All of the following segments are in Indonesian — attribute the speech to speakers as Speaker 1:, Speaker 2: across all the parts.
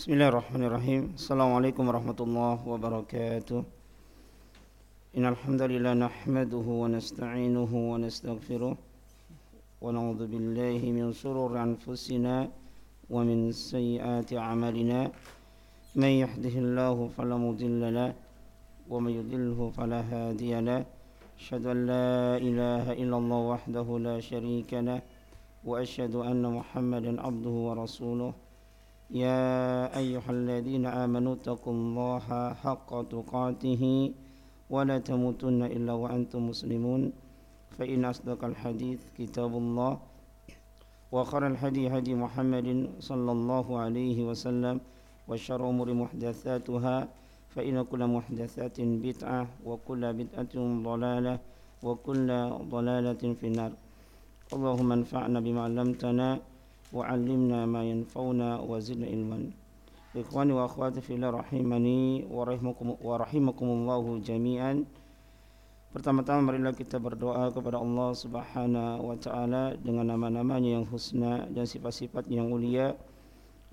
Speaker 1: بسم الله الرحمن الرحيم السلام عليكم ورحمة الله وبركاته إن الحمد لله نحمده ونستعينه ونستغفره ونعوذ بالله من شرور أنفسنا ومن سيئات أعمالنا من يهده الله فلا مضل له ومن يضلله فلا هادي له أشهد أن لا إله إلا الله وحده لا شريك له وأشهد أن محمدا عبده ورسوله يا أيها الذين آمنوا اتقوا الله حق تقاته ولا تموتن إلا وأنتم مسلمون. فإن أصدق الحديث كتاب الله وخر الهدي هدي محمد صلى الله عليه وسلم وشر أمور محدثاتها فإن كل محدثات بدعة وكل بدعة ضلالة وكل ضلالة في النار. اللهم انفعنا بما علمتنا وعلمنا ما ينفعنا وزدنا علما Ikhwani wa akhwati fillah rahimani wa rahimakumullahu jami'an Pertama-tama marilah kita berdoa kepada Allah Subhanahu wa taala dengan nama-namanya yang husna dan sifat-sifatnya yang mulia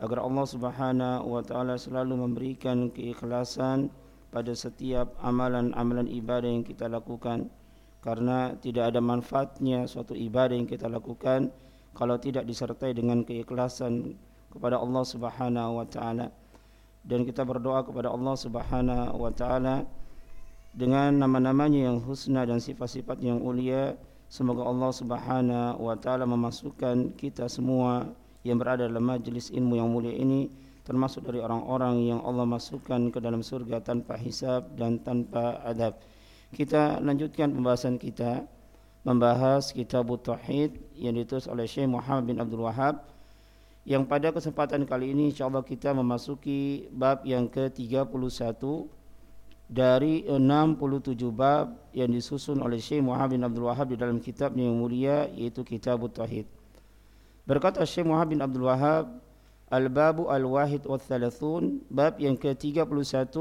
Speaker 1: agar Allah Subhanahu wa taala selalu memberikan keikhlasan pada setiap amalan-amalan ibadah yang kita lakukan karena tidak ada manfaatnya suatu ibadah yang kita lakukan kalau tidak disertai dengan keikhlasan kepada Allah Subhanahu wa taala. Dan kita berdoa kepada Allah Subhanahu wa taala dengan nama-namanya yang husna dan sifat-sifat yang mulia. Semoga Allah Subhanahu wa taala memasukkan kita semua yang berada dalam majlis ilmu yang mulia ini termasuk dari orang-orang yang Allah masukkan ke dalam surga tanpa hisab dan tanpa adab. Kita lanjutkan pembahasan kita membahas kitab Tauhid yang ditulis oleh Syekh Muhammad bin Abdul Wahab yang pada kesempatan kali ini insyaallah kita memasuki bab yang ke-31 dari 67 bab yang disusun oleh Syekh Muhammad bin Abdul Wahab di dalam kitabnya yang mulia yaitu Kitab Tauhid. Berkata Syekh Muhammad bin Abdul Wahab Al-Babu Al-Wahid wa Thalathun Bab yang ke-31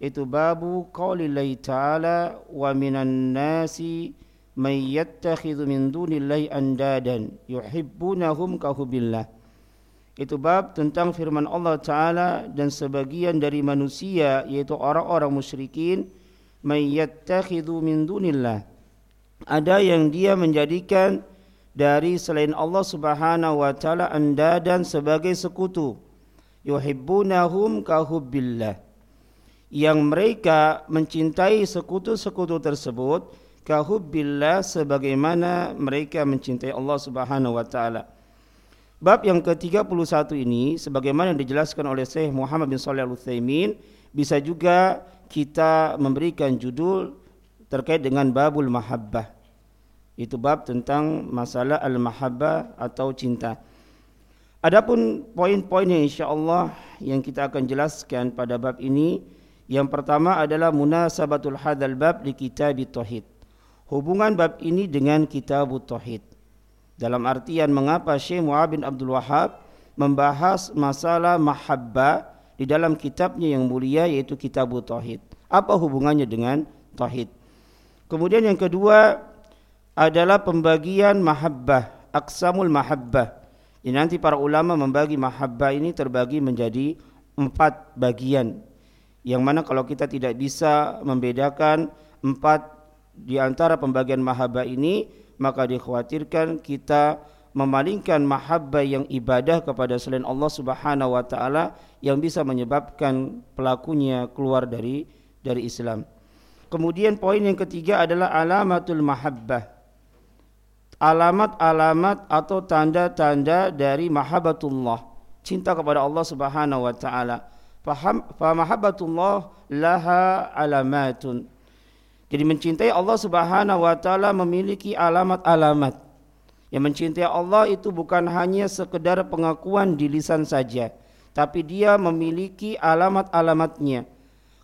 Speaker 1: Itu babu Qaulillahi ta'ala Wa minan nasi man yattakhidhu min dunillahi andadan yuhibbunahum kahubillah itu bab tentang firman Allah taala dan sebagian dari manusia yaitu orang-orang musyrikin man yattakhidhu min dunillah. Ada yang dia menjadikan dari selain Allah Subhanahu wa taala andadan sebagai sekutu yuhibbunahum kahubbillah yang mereka mencintai sekutu-sekutu tersebut kahubbillah sebagaimana mereka mencintai Allah Subhanahu wa taala. Bab yang ke-31 ini sebagaimana dijelaskan oleh Syekh Muhammad bin Shalih Al-Utsaimin bisa juga kita memberikan judul terkait dengan babul mahabbah. Itu bab tentang masalah al-mahabbah atau cinta. Adapun poin-poin yang insyaallah yang kita akan jelaskan pada bab ini yang pertama adalah munasabatul hadzal bab di kitab tauhid hubungan bab ini dengan kitab Tauhid. Dalam artian mengapa Syekh Mu'ab bin Abdul Wahab membahas masalah mahabbah di dalam kitabnya yang mulia yaitu kitab Tauhid. Apa hubungannya dengan Tauhid? Kemudian yang kedua adalah pembagian mahabbah, aksamul mahabbah. Ini nanti para ulama membagi mahabbah ini terbagi menjadi empat bagian. Yang mana kalau kita tidak bisa membedakan empat di antara pembagian mahabbah ini maka dikhawatirkan kita memalingkan mahabbah yang ibadah kepada selain Allah Subhanahu wa taala yang bisa menyebabkan pelakunya keluar dari dari Islam. Kemudian poin yang ketiga adalah alamatul mahabbah. Alamat-alamat atau tanda-tanda dari mahabbatullah, cinta kepada Allah Subhanahu wa taala. Faham fa mahabbatullah laha alamatun jadi mencintai Allah Subhanahu wa taala memiliki alamat-alamat. Yang mencintai Allah itu bukan hanya sekedar pengakuan di lisan saja, tapi dia memiliki alamat-alamatnya.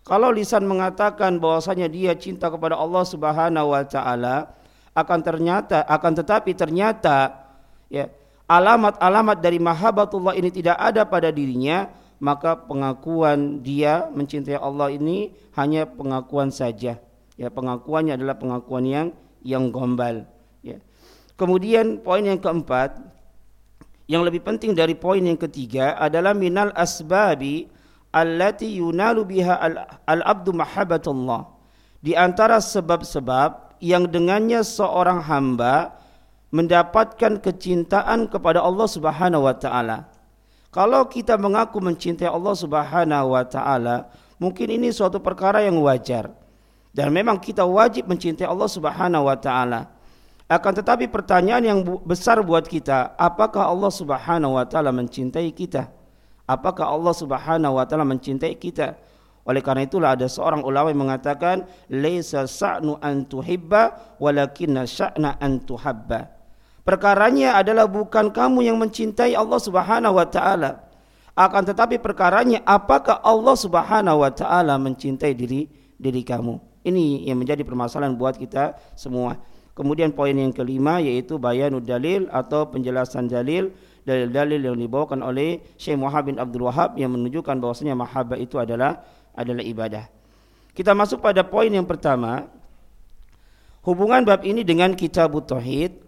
Speaker 1: Kalau lisan mengatakan bahwasanya dia cinta kepada Allah Subhanahu wa taala, akan ternyata akan tetapi ternyata ya alamat-alamat dari mahabbatullah ini tidak ada pada dirinya, maka pengakuan dia mencintai Allah ini hanya pengakuan saja Ya, pengakuannya adalah pengakuan yang yang gombal. Ya. Kemudian poin yang keempat Yang lebih penting dari poin yang ketiga adalah minal asbabi allati yunalu biha al-abdu mahabbatullah. Di antara sebab-sebab yang dengannya seorang hamba mendapatkan kecintaan kepada Allah Subhanahu wa taala. Kalau kita mengaku mencintai Allah Subhanahu wa taala, mungkin ini suatu perkara yang wajar. Dan memang kita wajib mencintai Allah Subhanahu wa taala. Akan tetapi pertanyaan yang besar buat kita, apakah Allah Subhanahu wa taala mencintai kita? Apakah Allah Subhanahu wa taala mencintai kita? Oleh karena itulah ada seorang ulama yang mengatakan, "Laisa sa'nu an tuhibba, walakinna sya'na an tuhabba." Perkaranya adalah bukan kamu yang mencintai Allah Subhanahu wa taala. Akan tetapi perkaranya apakah Allah Subhanahu wa taala mencintai diri diri kamu? Ini yang menjadi permasalahan buat kita semua. Kemudian poin yang kelima yaitu bayanud dalil atau penjelasan dalil dalil-dalil yang dibawakan oleh Syekh Muhammad bin Abdul Wahab yang menunjukkan bahwasanya mahabbah itu adalah adalah ibadah. Kita masuk pada poin yang pertama. Hubungan bab ini dengan kitab Tauhid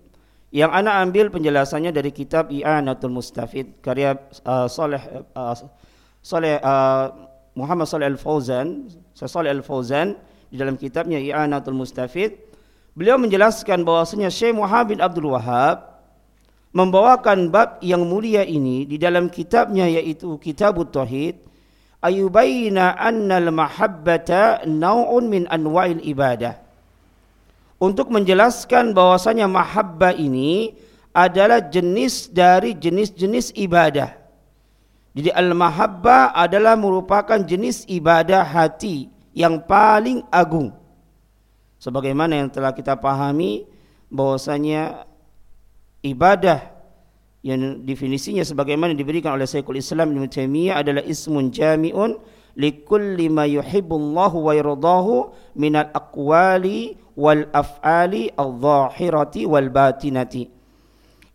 Speaker 1: yang ana ambil penjelasannya dari kitab I'anatul Mustafid karya uh, Saleh uh, Saleh uh, Muhammad Saleh Al-Fauzan, Saleh Al-Fauzan di dalam kitabnya I'anatul Mustafid beliau menjelaskan bahwasanya Syekh Muhammad Abdul Wahab membawakan bab yang mulia ini di dalam kitabnya yaitu Kitabut Tauhid ayubayna annal mahabbata nau'un min anwa'il ibadah untuk menjelaskan bahwasanya mahabbah ini adalah jenis dari jenis-jenis ibadah. Jadi al-mahabbah adalah merupakan jenis ibadah hati yang paling agung. Sebagaimana yang telah kita pahami bahwasanya ibadah yang definisinya sebagaimana diberikan oleh Syekhul Islam Ibnu Taimiyah adalah ismun jami'un likulli ma yuhibbullahu wa yardahu minal aqwali wal af'ali adh-dhahirati wal batinati.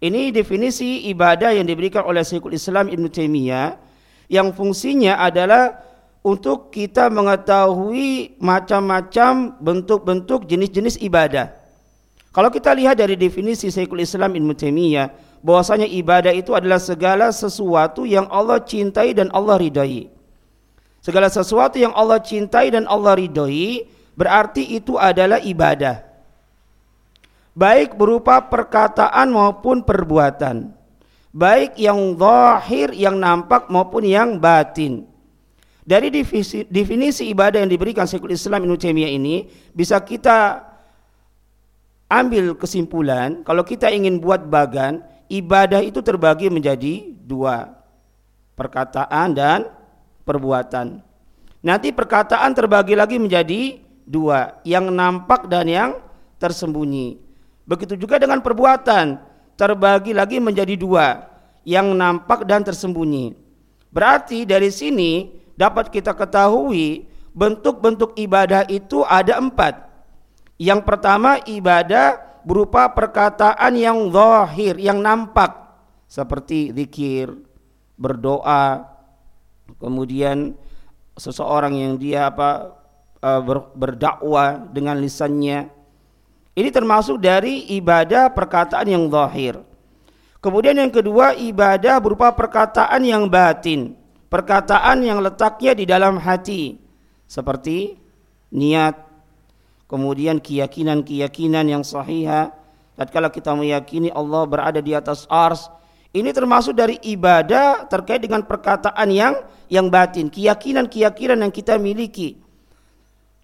Speaker 1: Ini definisi ibadah yang diberikan oleh Syekhul Islam Ibnu Taimiyah yang fungsinya adalah untuk kita mengetahui macam-macam bentuk-bentuk jenis-jenis ibadah. Kalau kita lihat dari definisi Syekhul Islam Ibn Taimiyah, bahwasanya ibadah itu adalah segala sesuatu yang Allah cintai dan Allah ridhai. Segala sesuatu yang Allah cintai dan Allah ridhai berarti itu adalah ibadah. Baik berupa perkataan maupun perbuatan. Baik yang zahir, yang nampak maupun yang batin. Dari definisi, definisi ibadah yang diberikan Syekhul Islam Ibnu Taimiyah ini bisa kita ambil kesimpulan kalau kita ingin buat bagan ibadah itu terbagi menjadi dua perkataan dan perbuatan. Nanti perkataan terbagi lagi menjadi dua yang nampak dan yang tersembunyi. Begitu juga dengan perbuatan terbagi lagi menjadi dua yang nampak dan tersembunyi. Berarti dari sini dapat kita ketahui bentuk-bentuk ibadah itu ada empat. Yang pertama ibadah berupa perkataan yang zahir, yang nampak. Seperti zikir, berdoa, kemudian seseorang yang dia apa eh, berdakwah dengan lisannya. Ini termasuk dari ibadah perkataan yang zahir. Kemudian yang kedua ibadah berupa perkataan yang batin perkataan yang letaknya di dalam hati. Seperti niat kemudian keyakinan-keyakinan yang sahih tatkala kita meyakini Allah berada di atas ars ini termasuk dari ibadah terkait dengan perkataan yang yang batin. Keyakinan-keyakinan yang kita miliki.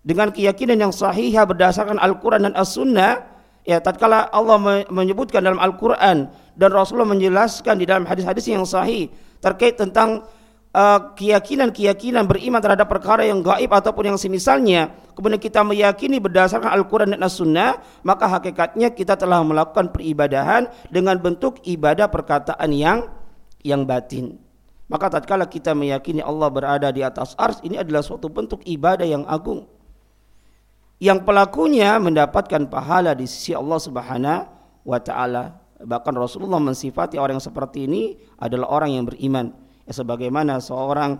Speaker 1: Dengan keyakinan yang sahih berdasarkan Al-Quran dan As-Sunnah ya tatkala Allah menyebutkan dalam Al-Quran dan Rasulullah menjelaskan di dalam hadis-hadis yang sahih terkait tentang Eh, keyakinan-keyakinan beriman terhadap perkara yang gaib ataupun yang semisalnya kemudian kita meyakini berdasarkan Al-Quran dan As-Sunnah maka hakikatnya kita telah melakukan peribadahan dengan bentuk ibadah perkataan yang yang batin. Maka tatkala kita meyakini Allah berada di atas ars ini adalah suatu bentuk ibadah yang agung. Yang pelakunya mendapatkan pahala di sisi Allah Subhanahu wa taala. Bahkan Rasulullah mensifati orang yang seperti ini adalah orang yang beriman sebagaimana seorang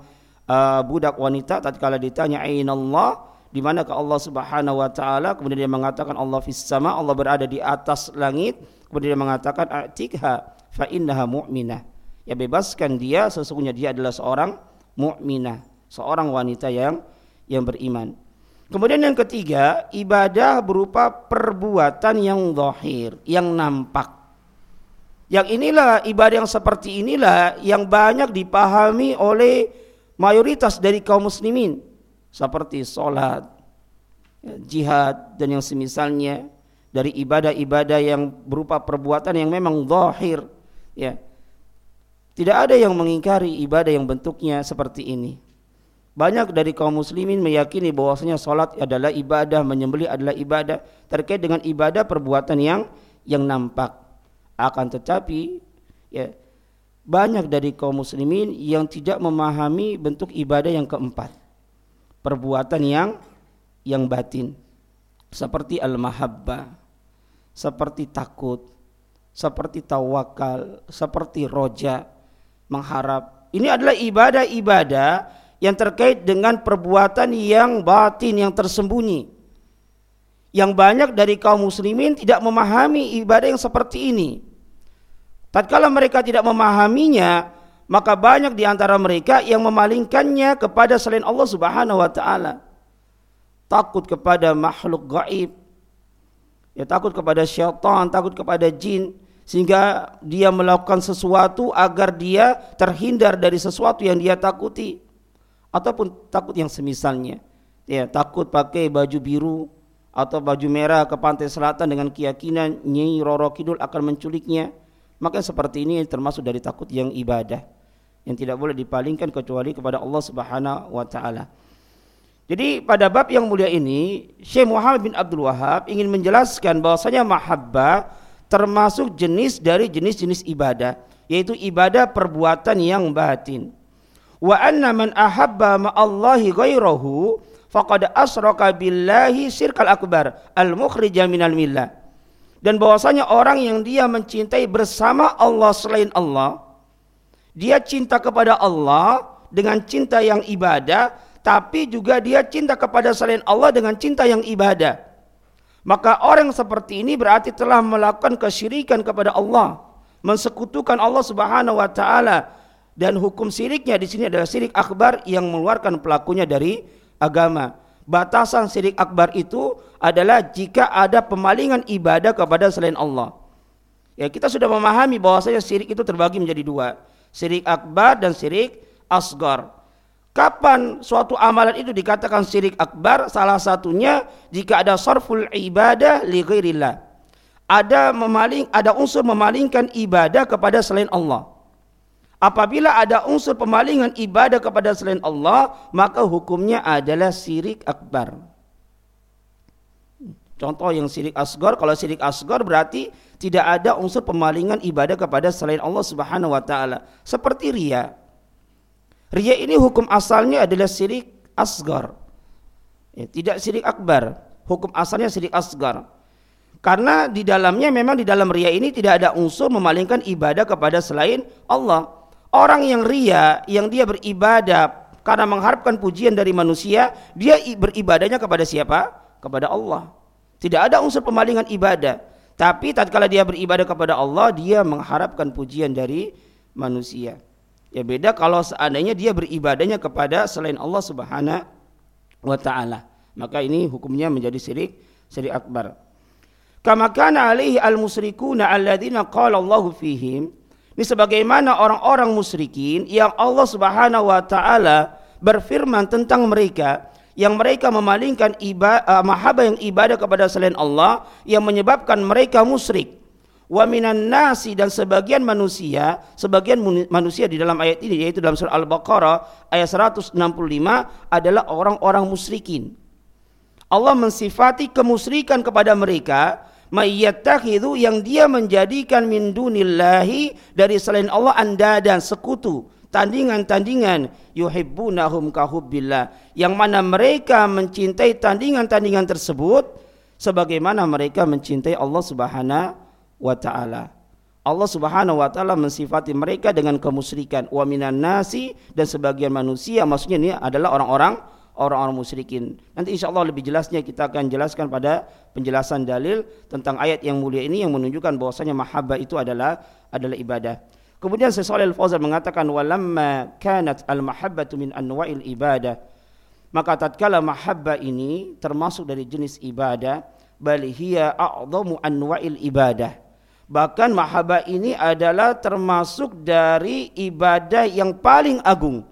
Speaker 1: uh, budak wanita tatkala ditanya aina Allah di manakah Allah Subhanahu wa taala kemudian dia mengatakan Allah fis sama Allah berada di atas langit kemudian dia mengatakan atikha fa innaha mu'minah. Ya bebaskan dia sesungguhnya dia adalah seorang mukminah, seorang wanita yang yang beriman. Kemudian yang ketiga, ibadah berupa perbuatan yang zahir, yang nampak. Yang inilah ibadah yang seperti inilah yang banyak dipahami oleh mayoritas dari kaum muslimin. Seperti sholat, jihad dan yang semisalnya dari ibadah-ibadah yang berupa perbuatan yang memang zahir ya. Tidak ada yang mengingkari ibadah yang bentuknya seperti ini. Banyak dari kaum muslimin meyakini bahwasanya salat adalah ibadah menyembelih adalah ibadah terkait dengan ibadah perbuatan yang yang nampak akan tetapi ya banyak dari kaum muslimin yang tidak memahami bentuk ibadah yang keempat perbuatan yang yang batin seperti al-mahabbah, seperti takut, seperti tawakal, seperti roja, mengharap. Ini adalah ibadah-ibadah yang terkait dengan perbuatan yang batin, yang tersembunyi. Yang banyak dari kaum muslimin tidak memahami ibadah yang seperti ini. Tatkala mereka tidak memahaminya, maka banyak di antara mereka yang memalingkannya kepada selain Allah Subhanahu wa taala. Takut kepada makhluk gaib, ya takut kepada syaitan, takut kepada jin, sehingga dia melakukan sesuatu agar dia terhindar dari sesuatu yang dia takuti, ataupun takut yang semisalnya, ya takut pakai baju biru atau baju merah ke pantai selatan dengan keyakinan Nyai Roro Kidul akan menculiknya, maka seperti ini termasuk dari takut yang ibadah yang tidak boleh dipalingkan kecuali kepada Allah Subhanahu wa taala. Jadi pada bab yang mulia ini Syekh Muhammad bin Abdul Wahab ingin menjelaskan bahwasanya mahabbah termasuk jenis dari jenis-jenis ibadah yaitu ibadah perbuatan yang batin. Wa anna man ahabba ma'allahi ghairahu faqad asraka billahi syirkal akbar al mukhrija minal millah. Dan bahwasanya orang yang dia mencintai bersama Allah selain Allah dia cinta kepada Allah dengan cinta yang ibadah tapi juga dia cinta kepada selain Allah dengan cinta yang ibadah. Maka orang seperti ini berarti telah melakukan kesyirikan kepada Allah, mensekutukan Allah Subhanahu wa taala dan hukum syiriknya di sini adalah syirik akbar yang mengeluarkan pelakunya dari agama. Batasan syirik akbar itu adalah jika ada pemalingan ibadah kepada selain Allah. Ya, kita sudah memahami bahwasanya syirik itu terbagi menjadi dua, syirik akbar dan syirik asgar. Kapan suatu amalan itu dikatakan syirik akbar? Salah satunya jika ada sarful ibadah li ghairillah. Ada memaling ada unsur memalingkan ibadah kepada selain Allah. Apabila ada unsur pemalingan ibadah kepada selain Allah, maka hukumnya adalah syirik akbar. Contoh yang syirik asgar, kalau syirik asgar berarti tidak ada unsur pemalingan ibadah kepada selain Allah Subhanahu wa taala. Seperti ria. Ria ini hukum asalnya adalah syirik asgar. Ya, tidak syirik akbar. Hukum asalnya syirik asgar. Karena di dalamnya memang di dalam ria ini tidak ada unsur memalingkan ibadah kepada selain Allah. Orang yang ria, yang dia beribadah karena mengharapkan pujian dari manusia, dia beribadahnya kepada siapa? Kepada Allah. Tidak ada unsur pemalingan ibadah. Tapi tatkala dia beribadah kepada Allah, dia mengharapkan pujian dari manusia. Ya beda kalau seandainya dia beribadahnya kepada selain Allah Subhanahu wa taala. Maka ini hukumnya menjadi syirik syirik akbar. Kama kana alaihi al-musyrikuna alladzina qala Allah fihim. Ini sebagaimana orang-orang musyrikin yang Allah Subhanahu wa taala berfirman tentang mereka yang mereka memalingkan ibadah, uh, mahabbah yang ibadah kepada selain Allah yang menyebabkan mereka musyrik wa minan nasi dan sebagian manusia, sebagian manusia di dalam ayat ini yaitu dalam surah Al-Baqarah ayat 165 adalah orang-orang musyrikin. Allah mensifati kemusyrikan kepada mereka mayyattakhidhu yang dia menjadikan min dunillahi dari selain Allah anda dan sekutu. Tandingan-tandingan. Yuhibbunahum kahubbillah. Yang mana mereka mencintai tandingan-tandingan tersebut sebagaimana mereka mencintai Allah Subhanahu wa taala. Allah Subhanahu wa taala mensifati mereka dengan kemusyrikan. Wa minan nasi dan sebagian manusia. Maksudnya ini adalah orang-orang orang-orang musyrikin. Nanti insya Allah lebih jelasnya kita akan jelaskan pada penjelasan dalil tentang ayat yang mulia ini yang menunjukkan bahwasanya mahabbah itu adalah adalah ibadah. Kemudian Syekh Al-Fauzan mengatakan walamma kanat al-mahabbatu min anwa'il ibadah. Maka tatkala mahabbah ini termasuk dari jenis ibadah, bal hiya a'dhamu anwa'il ibadah. Bahkan mahabbah ini adalah termasuk dari ibadah yang paling agung.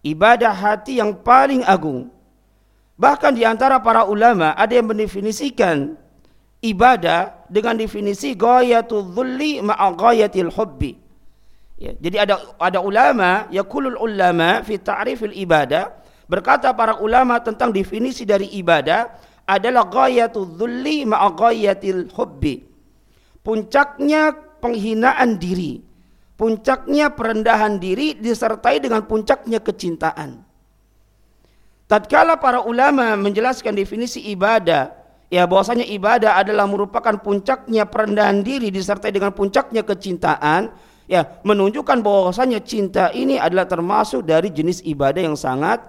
Speaker 1: Ibadah hati yang paling agung. Bahkan di antara para ulama ada yang mendefinisikan ibadah dengan definisi ghayatul dhulli ma'a ghayatil hubbi. Ya, jadi ada ada ulama yaqulul ulama fi ta'rifil ibadah berkata para ulama tentang definisi dari ibadah adalah ghayatul dhulli ma'a ghayatil hubbi. Puncaknya penghinaan diri, puncaknya perendahan diri disertai dengan puncaknya kecintaan. Tatkala para ulama menjelaskan definisi ibadah ya bahwasanya ibadah adalah merupakan puncaknya perendahan diri disertai dengan puncaknya kecintaan ya menunjukkan bahwasanya cinta ini adalah termasuk dari jenis ibadah yang sangat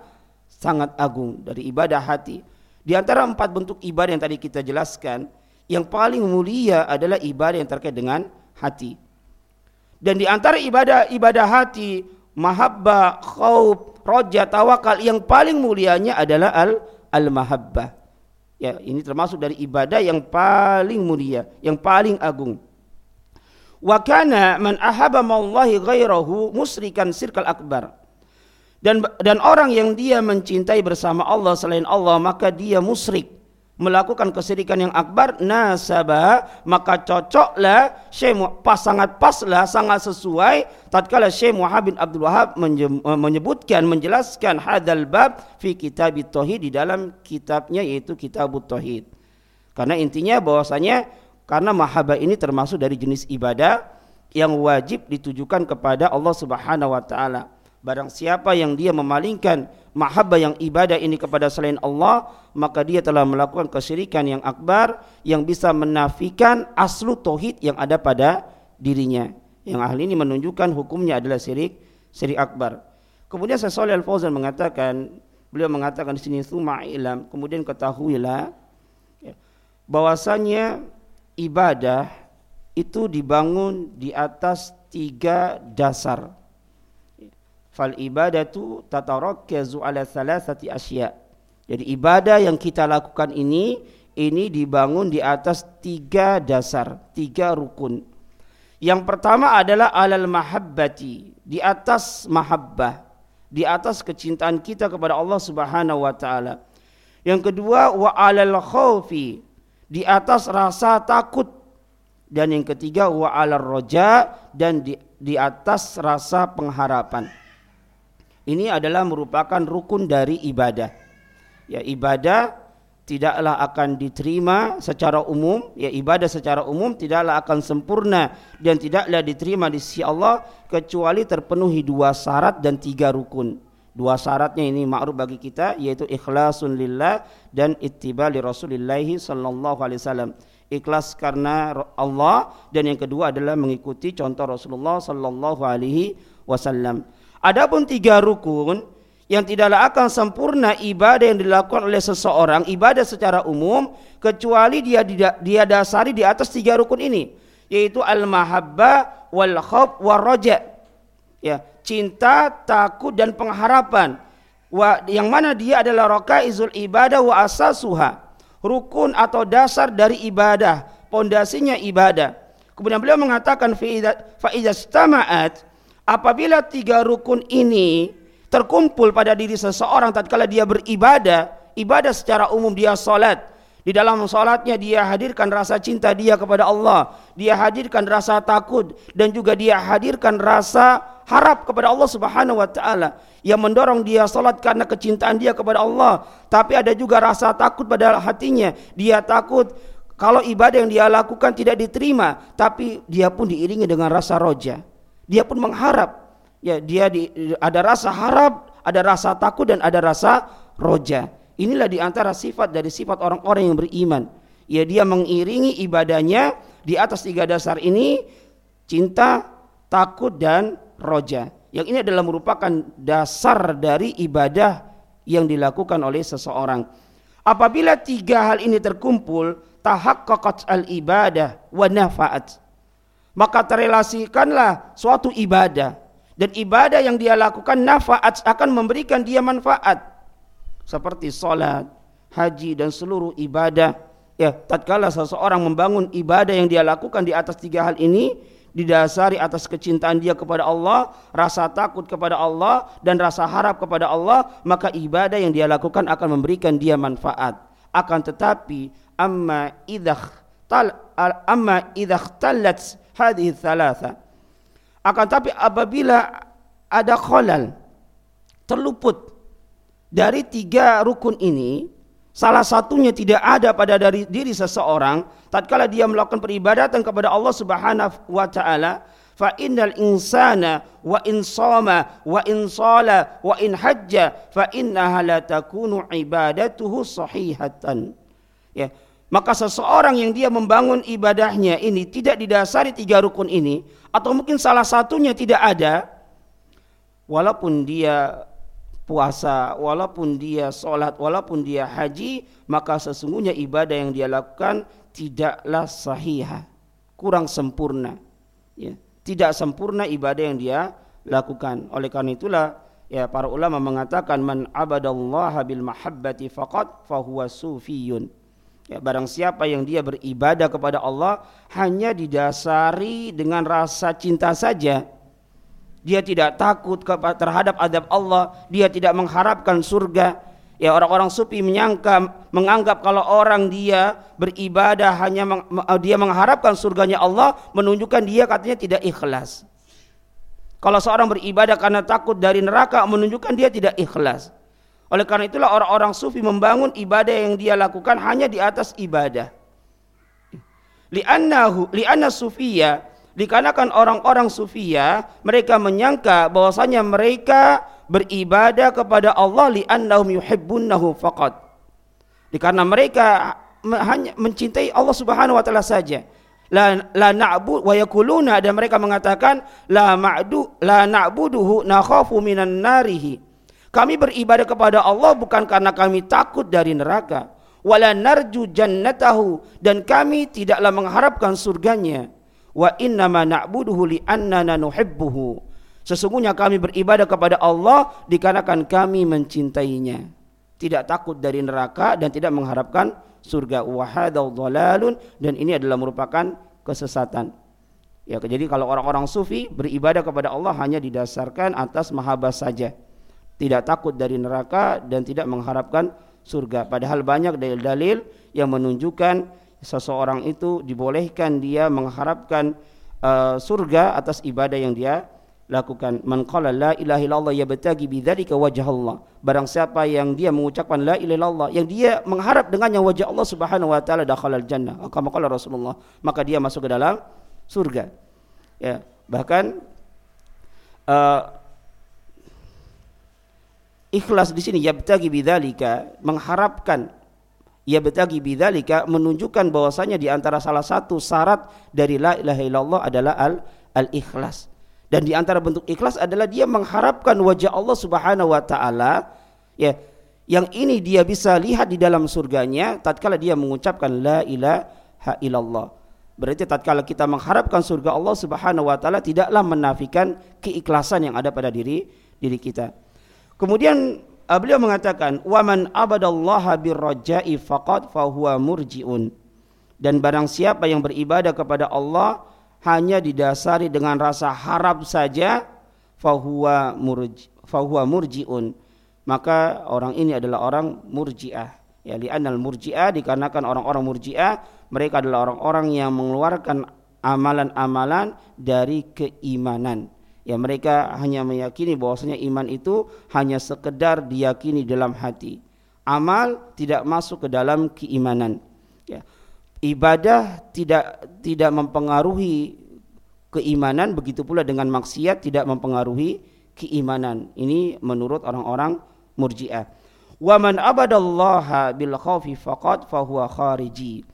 Speaker 1: sangat agung dari ibadah hati di antara empat bentuk ibadah yang tadi kita jelaskan yang paling mulia adalah ibadah yang terkait dengan hati dan di antara ibadah ibadah hati mahabbah khauf roja tawakal yang paling mulianya adalah al al mahabbah Ya, ini termasuk dari ibadah yang paling mulia, yang paling agung. Wa kana man mallahi ghairahu musrikan sirkal akbar. Dan dan orang yang dia mencintai bersama Allah selain Allah maka dia musyrik melakukan kesirikan yang akbar nasabah maka cocoklah Syekh pas sangat paslah sangat sesuai. Tatkala Syekh Muhammad bin Abdul Wahab eh, menyebutkan menjelaskan hadal bab fi kitab tauhid di dalam kitabnya yaitu kitab tauhid. Karena intinya bahwasanya karena mahabbah ini termasuk dari jenis ibadah yang wajib ditujukan kepada Allah Subhanahu wa taala barang siapa yang dia memalingkan mahabbah yang ibadah ini kepada selain Allah maka dia telah melakukan kesyirikan yang akbar yang bisa menafikan aslu tauhid yang ada pada dirinya. Yang ahli ini menunjukkan hukumnya adalah syirik syirik akbar. Kemudian Syaikh Al Fauzan mengatakan beliau mengatakan di sini summa ilam. Kemudian ketahuilah ya, bahwasanya ibadah itu dibangun di atas tiga dasar fal ibadatu tatarakkazu ala thalathati asya. Jadi ibadah yang kita lakukan ini ini dibangun di atas tiga dasar, tiga rukun. Yang pertama adalah alal mahabbati, di atas mahabbah, di atas kecintaan kita kepada Allah Subhanahu wa taala. Yang kedua wa alal khaufi, di atas rasa takut. Dan yang ketiga wa alal roja dan di, di atas rasa pengharapan. Ini adalah merupakan rukun dari ibadah. Ya ibadah tidaklah akan diterima secara umum, ya ibadah secara umum tidaklah akan sempurna dan tidaklah diterima di sisi Allah kecuali terpenuhi dua syarat dan tiga rukun. Dua syaratnya ini ma'ruf bagi kita yaitu ikhlasun lillah dan ittiba li Rasulillah sallallahu alaihi wasallam. Ikhlas karena Allah dan yang kedua adalah mengikuti contoh Rasulullah sallallahu alaihi wasallam. Adapun tiga rukun yang tidaklah akan sempurna ibadah yang dilakukan oleh seseorang ibadah secara umum kecuali dia dia dasari di atas tiga rukun ini yaitu al mahabbah wal khauf wal roja ya cinta takut dan pengharapan. Wa yang mana dia adalah rakaizul ibadah wa asasuha. Rukun atau dasar dari ibadah pondasinya ibadah. Kemudian beliau mengatakan fa idza Apabila tiga rukun ini terkumpul pada diri seseorang tatkala dia beribadah, ibadah secara umum dia salat, di dalam salatnya dia hadirkan rasa cinta dia kepada Allah, dia hadirkan rasa takut dan juga dia hadirkan rasa harap kepada Allah Subhanahu wa taala. Yang mendorong dia salat karena kecintaan dia kepada Allah, tapi ada juga rasa takut pada hatinya. Dia takut kalau ibadah yang dia lakukan tidak diterima, tapi dia pun diiringi dengan rasa roja dia pun mengharap ya dia di, ada rasa harap ada rasa takut dan ada rasa roja inilah di antara sifat dari sifat orang-orang yang beriman ya dia mengiringi ibadahnya di atas tiga dasar ini cinta takut dan roja yang ini adalah merupakan dasar dari ibadah yang dilakukan oleh seseorang. Apabila tiga hal ini terkumpul, tahaqqaqat al-ibadah wa nafaat. Maka terrelasikanlah suatu ibadah dan ibadah yang dia lakukan nafaat akan memberikan dia manfaat seperti salat, haji dan seluruh ibadah. Ya, tatkala seseorang membangun ibadah yang dia lakukan di atas tiga hal ini, didasari atas kecintaan dia kepada Allah, rasa takut kepada Allah dan rasa harap kepada Allah, maka ibadah yang dia lakukan akan memberikan dia manfaat. Akan tetapi amma idza tal amma idza talat hadhihi thalatha. Akan tetapi apabila ada khalal terluput dari tiga rukun ini salah satunya tidak ada pada dari diri seseorang tatkala dia melakukan peribadatan kepada Allah Subhanahu wa taala fa innal insana wa in sama wa in sala wa in hajja fa innaha la takunu ibadatuhu sahihatan. Ya maka seseorang yang dia membangun ibadahnya ini tidak didasari tiga rukun ini atau mungkin salah satunya tidak ada walaupun dia puasa, walaupun dia sholat, walaupun dia haji, maka sesungguhnya ibadah yang dia lakukan tidaklah sahih, kurang sempurna. Ya, tidak sempurna ibadah yang dia lakukan. Oleh karena itulah ya para ulama mengatakan man abadallaha bil mahabbati faqat fahuwa sufiyun. Ya, barang siapa yang dia beribadah kepada Allah hanya didasari dengan rasa cinta saja, dia tidak takut terhadap adab Allah, dia tidak mengharapkan surga. Ya orang-orang sufi menyangka, menganggap kalau orang dia beribadah hanya meng, dia mengharapkan surganya Allah, menunjukkan dia katanya tidak ikhlas. Kalau seorang beribadah karena takut dari neraka, menunjukkan dia tidak ikhlas. Oleh karena itulah orang-orang sufi membangun ibadah yang dia lakukan hanya di atas ibadah. Li'annahu li'anna sufiya dikarenakan orang-orang sufia mereka menyangka bahwasanya mereka beribadah kepada Allah li'annahum yuhibbunnahu faqat. Dikarenakan mereka hanya mencintai Allah Subhanahu wa taala saja. La la na'bud wa yakuluna dan mereka mengatakan la ma'du la na'buduhu nakhafu minan narihi kami beribadah kepada Allah bukan karena kami takut dari neraka wala narju jannatahu dan kami tidaklah mengharapkan surganya wa inna ma na'buduhu li nuhibbuhu. Sesungguhnya kami beribadah kepada Allah dikarenakan kami mencintainya. Tidak takut dari neraka dan tidak mengharapkan surga. Wahadau dhalalun dan ini adalah merupakan kesesatan. Ya, jadi kalau orang-orang sufi beribadah kepada Allah hanya didasarkan atas mahabbah saja. Tidak takut dari neraka dan tidak mengharapkan surga. Padahal banyak dalil-dalil yang menunjukkan seseorang itu dibolehkan dia mengharapkan uh, surga atas ibadah yang dia lakukan. Man qala la ilaha illallah yabtagi bidzalika wajh Allah. Barang siapa yang dia mengucapkan la ilaha illallah yang dia mengharap dengannya wajah Allah Subhanahu wa taala dakhalal jannah. Kama qala Rasulullah, maka dia masuk ke dalam surga. Ya, bahkan uh, ikhlas di sini yabtagi bidzalika mengharapkan ia betagi bidzalika menunjukkan bahwasanya di antara salah satu syarat dari la ilaha illallah adalah al al ikhlas. Dan di antara bentuk ikhlas adalah dia mengharapkan wajah Allah Subhanahu wa taala ya yang ini dia bisa lihat di dalam surganya tatkala dia mengucapkan la ilaha illallah. Berarti tatkala kita mengharapkan surga Allah Subhanahu wa taala tidaklah menafikan keikhlasan yang ada pada diri diri kita. Kemudian uh, beliau mengatakan waman abadallaha birraja'i faqad fahuwa murjiun. Dan barang siapa yang beribadah kepada Allah hanya didasari dengan rasa harap saja fahuwa murji fahuwa murjiun. Maka orang ini adalah orang murjiah. Ya li'annal murjiah dikarenakan orang-orang murjiah mereka adalah orang-orang yang mengeluarkan amalan-amalan dari keimanan Ya mereka hanya meyakini bahwasanya iman itu hanya sekedar diyakini dalam hati. Amal tidak masuk ke dalam keimanan. Ya. Ibadah tidak tidak mempengaruhi keimanan begitu pula dengan maksiat tidak mempengaruhi keimanan. Ini menurut orang-orang Murji'ah. Wa man abadallaha bil khaufi faqad fahuwa khariji.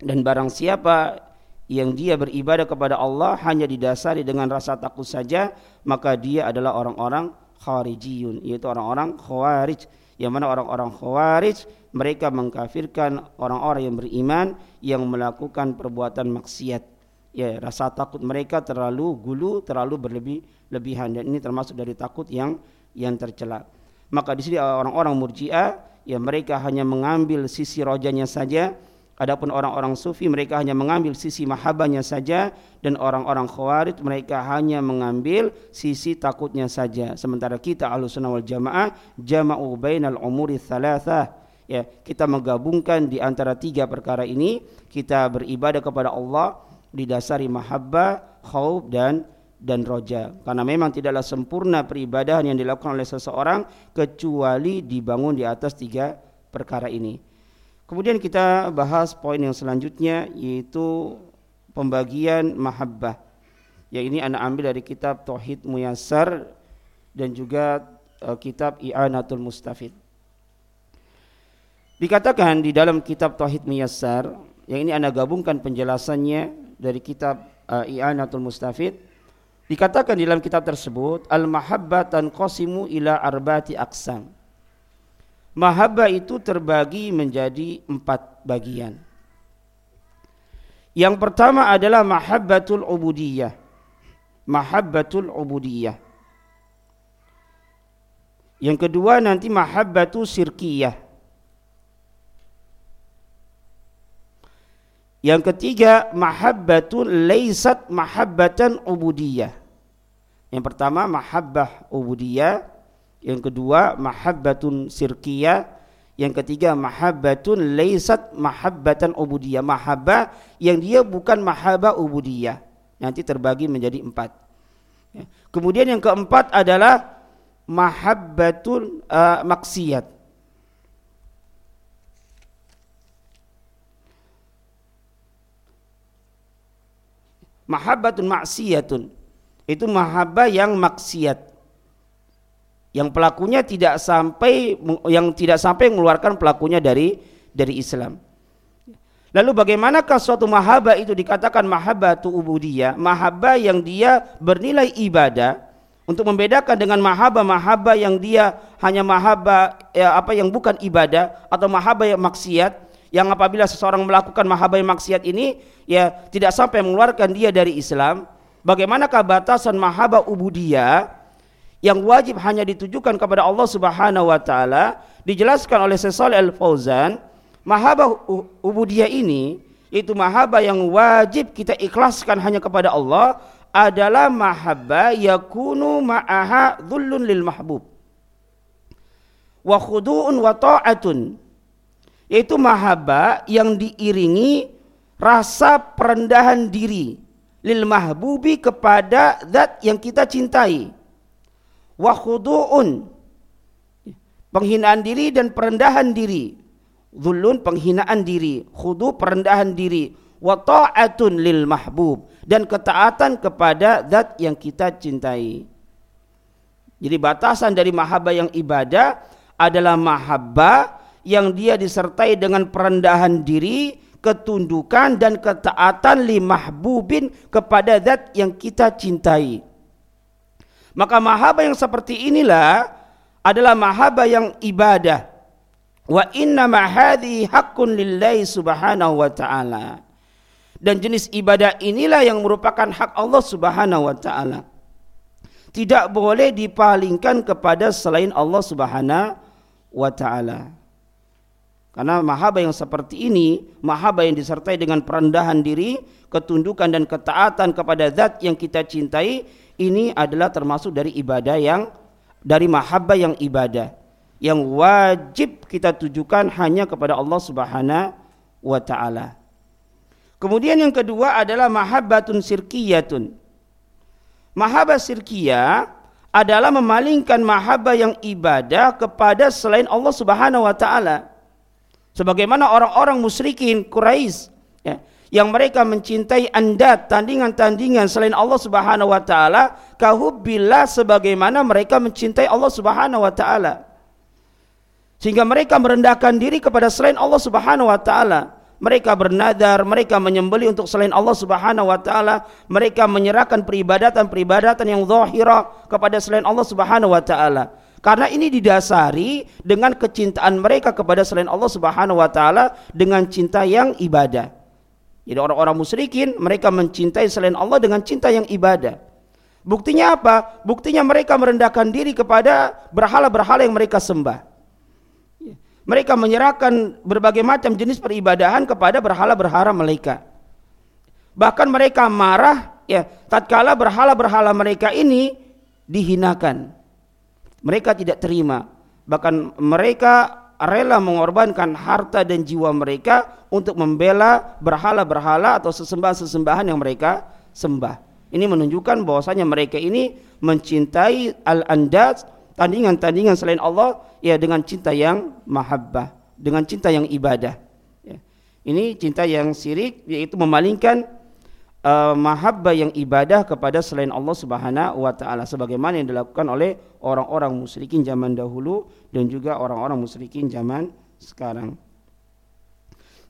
Speaker 1: Dan barang siapa yang dia beribadah kepada Allah hanya didasari dengan rasa takut saja maka dia adalah orang-orang kharijiyun yaitu orang-orang khawarij. Yang mana orang-orang khawarij mereka mengkafirkan orang-orang yang beriman yang melakukan perbuatan maksiat. Ya rasa takut mereka terlalu gulu terlalu berlebih lebihan dan ini termasuk dari takut yang yang tercela. Maka di sini orang-orang murjiah ya mereka hanya mengambil sisi rojanya saja Adapun orang-orang sufi mereka hanya mengambil sisi mahabbahnya saja dan orang-orang khawarij mereka hanya mengambil sisi takutnya saja. Sementara kita Ahlussunnah wal Jamaah jama'u bainal umuri thalathah. Ya, kita menggabungkan di antara tiga perkara ini, kita beribadah kepada Allah didasari mahabbah, khauf dan dan roja. Karena memang tidaklah sempurna peribadahan yang dilakukan oleh seseorang kecuali dibangun di atas tiga perkara ini. Kemudian kita bahas poin yang selanjutnya yaitu pembagian mahabbah. Ya ini anak ambil dari kitab Tauhid Muyassar dan juga uh, kitab I'anatul Mustafid. Dikatakan di dalam kitab Tauhid Muyassar yang ini anda gabungkan penjelasannya dari kitab uh, I'anatul Mustafid dikatakan di dalam kitab tersebut al mahabbah tanqasimu ila arba'ati aqsam Mahabbah itu terbagi menjadi empat bagian. Yang pertama adalah mahabbatul ubudiyah. Mahabbatul ubudiyah. Yang kedua nanti mahabbatul sirkiyah. Yang ketiga mahabbatul laisat mahabbatan ubudiyah. Yang pertama mahabbah ubudiyah, yang kedua mahabbatun sirkiyah. Yang ketiga mahabbatun laisat mahabbatan ubudiyah. Mahabbah yang dia bukan mahabbah ubudiyah. Nanti terbagi menjadi empat. Ya. kemudian yang keempat adalah mahabbatul uh, maksiat. Mahabbatun maksiatun. Itu mahabbah yang maksiat yang pelakunya tidak sampai yang tidak sampai mengeluarkan pelakunya dari dari Islam. Lalu bagaimanakah suatu mahabbah itu dikatakan mahabbah tu ubudiyah, mahabbah yang dia bernilai ibadah untuk membedakan dengan mahabbah-mahabbah yang dia hanya mahabbah ya, apa yang bukan ibadah atau mahabbah yang maksiat yang apabila seseorang melakukan mahabbah yang maksiat ini ya tidak sampai mengeluarkan dia dari Islam. Bagaimanakah batasan mahabbah ubudiyah yang wajib hanya ditujukan kepada Allah Subhanahu wa taala dijelaskan oleh Syekh Al-Fauzan mahabbah ubudiyah ini itu mahabbah yang wajib kita ikhlaskan hanya kepada Allah adalah mahabbah yakunu ma'aha dhullun lil mahbub. Wa khudu'un wa ta'atun. Yaitu mahabbah yang diiringi rasa perendahan diri lil mahbubi kepada zat yang kita cintai wa khudu'un. Penghinaan diri dan perendahan diri. Zulun penghinaan diri. Khudu perendahan diri. Wa ta'atun lil mahbub. Dan ketaatan kepada zat yang kita cintai. Jadi batasan dari mahabbah yang ibadah adalah mahabbah yang dia disertai dengan perendahan diri ketundukan dan ketaatan li mahbubin kepada zat yang kita cintai maka mahabbah yang seperti inilah adalah mahabbah yang ibadah. Wa inna ma hadhi haqqun lillahi subhanahu wa ta'ala. Dan jenis ibadah inilah yang merupakan hak Allah subhanahu wa ta'ala. Tidak boleh dipalingkan kepada selain Allah subhanahu wa ta'ala. Karena mahabbah yang seperti ini, mahabbah yang disertai dengan perendahan diri, ketundukan dan ketaatan kepada zat yang kita cintai, ini adalah termasuk dari ibadah yang dari mahabbah yang ibadah yang wajib kita tujukan hanya kepada Allah Subhanahu wa taala. Kemudian yang kedua adalah mahabbatun sirkiyatun. Mahabbah sirkiyah adalah memalingkan mahabbah yang ibadah kepada selain Allah Subhanahu wa taala. Sebagaimana orang-orang musyrikin Quraisy yang mereka mencintai anda tandingan-tandingan selain Allah Subhanahu wa taala kahubbillah sebagaimana mereka mencintai Allah Subhanahu wa taala sehingga mereka merendahkan diri kepada selain Allah Subhanahu wa taala mereka bernadar, mereka menyembeli untuk selain Allah Subhanahu wa taala, mereka menyerahkan peribadatan-peribadatan yang zahira kepada selain Allah Subhanahu wa taala. Karena ini didasari dengan kecintaan mereka kepada selain Allah Subhanahu wa taala dengan cinta yang ibadah. Jadi orang-orang musyrikin mereka mencintai selain Allah dengan cinta yang ibadah. Buktinya apa? Buktinya mereka merendahkan diri kepada berhala-berhala yang mereka sembah. Mereka menyerahkan berbagai macam jenis peribadahan kepada berhala-berhala mereka. Bahkan mereka marah ya tatkala berhala-berhala mereka ini dihinakan. Mereka tidak terima. Bahkan mereka rela mengorbankan harta dan jiwa mereka untuk membela berhala-berhala atau sesembahan-sesembahan yang mereka sembah. Ini menunjukkan bahwasanya mereka ini mencintai al-andad, tandingan-tandingan selain Allah ya dengan cinta yang mahabbah, dengan cinta yang ibadah. Ya. Ini cinta yang sirik yaitu memalingkan uh, mahabbah yang ibadah kepada selain Allah Subhanahu wa taala sebagaimana yang dilakukan oleh orang-orang musyrikin zaman dahulu dan juga orang-orang musyrikin zaman sekarang.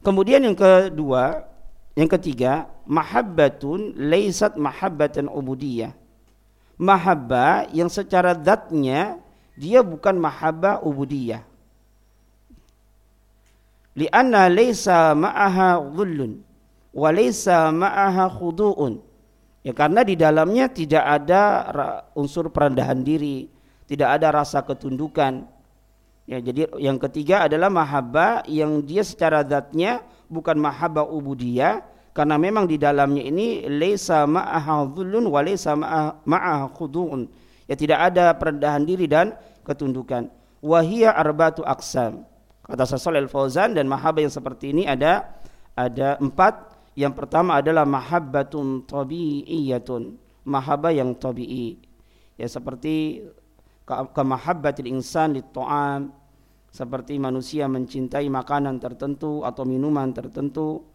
Speaker 1: Kemudian yang kedua, yang ketiga, mahabbatun laisat mahabbatan ubudiyah. Mahabbah yang secara zatnya dia bukan mahabbah ubudiyah. Lianna laisa ma'aha dhullun walaysa ma'aha khudu'un. Ya karena di dalamnya tidak ada unsur perendahan diri, tidak ada rasa ketundukan. Ya, jadi yang ketiga adalah mahabbah yang dia secara zatnya bukan mahabbah ubudiyah karena memang di dalamnya ini laisa ma'aha dhullun wa laisa ma'aha khudu'un. Ya tidak ada perendahan diri dan ketundukan. Wahia arbatu aksam. Kata Syaikh Al-Fauzan dan mahabbah yang seperti ini ada ada empat yang pertama adalah mahabbatun tabi'iyatun, mahabbah yang tabi'i. Ya seperti kemahabbatil insan di ta'am, seperti manusia mencintai makanan tertentu atau minuman tertentu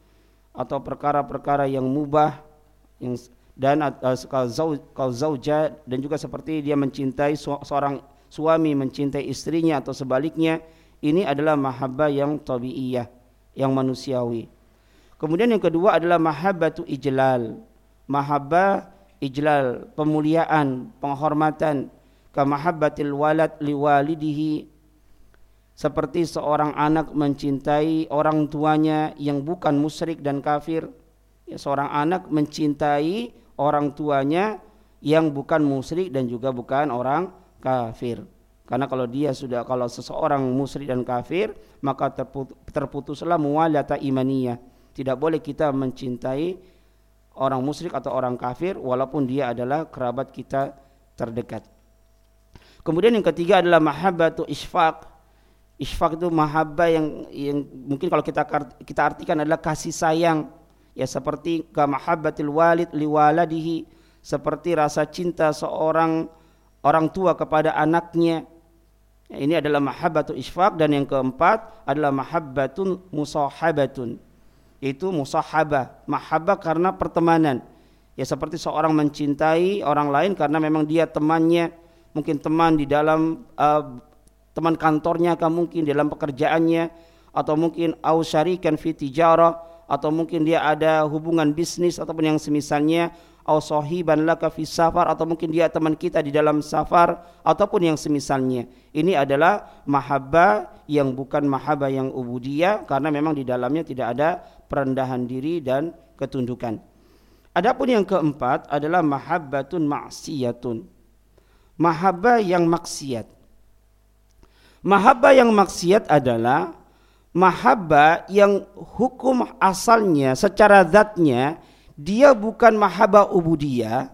Speaker 1: atau perkara-perkara yang mubah yang dan uh, kau zauja dan juga seperti dia mencintai seorang suami mencintai istrinya atau sebaliknya ini adalah mahabbah yang tabi'iyah yang manusiawi Kemudian yang kedua adalah mahabbatu ijlal. Mahabbah ijlal, pemuliaan, penghormatan. Kamahabbatil walad liwalidihi. Seperti seorang anak mencintai orang tuanya yang bukan musyrik dan kafir. Ya, seorang anak mencintai orang tuanya yang bukan musyrik dan juga bukan orang kafir. Karena kalau dia sudah kalau seseorang musyrik dan kafir maka terputuslah muwalata imaniyah tidak boleh kita mencintai orang musyrik atau orang kafir walaupun dia adalah kerabat kita terdekat. Kemudian yang ketiga adalah mahabbatu isfaq. Isfaq itu mahabbah yang yang mungkin kalau kita kita artikan adalah kasih sayang ya seperti kamahabbatil walid liwaladihi seperti rasa cinta seorang orang tua kepada anaknya. Ya, ini adalah mahabbatu isfaq dan yang keempat adalah mahabbatun musahabatun itu musahabah, mahabbah karena pertemanan. Ya seperti seorang mencintai orang lain karena memang dia temannya, mungkin teman di dalam uh, teman kantornya, kan mungkin dalam pekerjaannya, atau mungkin au syarikan fi tijarah, atau mungkin dia ada hubungan bisnis ataupun yang semisalnya, au sahiban laka fi safar atau mungkin dia teman kita di dalam safar ataupun yang semisalnya. Ini adalah mahabbah yang bukan mahabbah yang ubudiyah karena memang di dalamnya tidak ada perendahan diri dan ketundukan. Adapun yang keempat adalah mahabbatun maksiyatun. Mahabbah yang maksiat. Mahabbah yang maksiat adalah mahabbah yang hukum asalnya secara zatnya dia bukan mahabbah ubudiyah,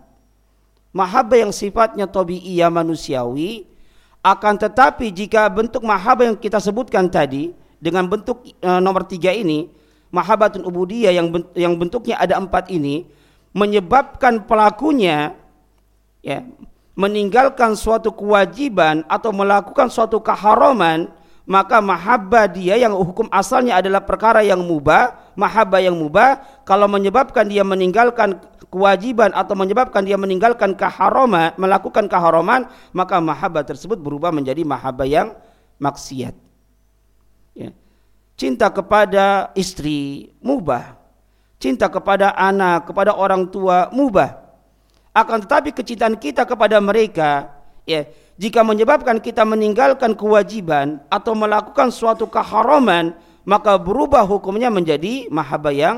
Speaker 1: mahabbah yang sifatnya tabi'iyah manusiawi, akan tetapi jika bentuk mahabbah yang kita sebutkan tadi dengan bentuk e, nomor tiga ini mahabbatun ubudiyah yang yang bentuknya ada empat ini menyebabkan pelakunya ya meninggalkan suatu kewajiban atau melakukan suatu keharaman maka mahabbah dia yang hukum asalnya adalah perkara yang mubah mahabbah yang mubah kalau menyebabkan dia meninggalkan kewajiban atau menyebabkan dia meninggalkan keharaman melakukan keharaman maka mahabbah tersebut berubah menjadi mahabbah yang maksiat. Ya. Cinta kepada istri mubah, cinta kepada anak, kepada orang tua mubah. Akan tetapi kecintaan kita kepada mereka, ya, jika menyebabkan kita meninggalkan kewajiban atau melakukan suatu keharaman, maka berubah hukumnya menjadi mahabbah yang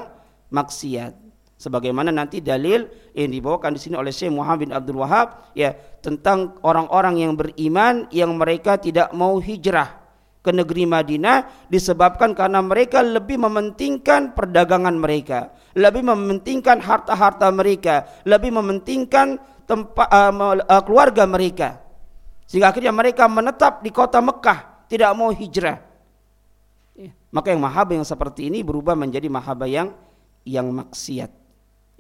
Speaker 1: maksiat. Sebagaimana nanti dalil yang dibawakan di sini oleh Syekh Muhammad bin Abdul Wahab ya tentang orang-orang yang beriman yang mereka tidak mau hijrah ke negeri Madinah disebabkan karena mereka lebih mementingkan perdagangan mereka, lebih mementingkan harta-harta mereka, lebih mementingkan tempat uh, uh, keluarga mereka. Sehingga akhirnya mereka menetap di kota Mekah, tidak mau hijrah. Ya. Maka yang mahabbah yang seperti ini berubah menjadi mahabbah yang yang maksiat.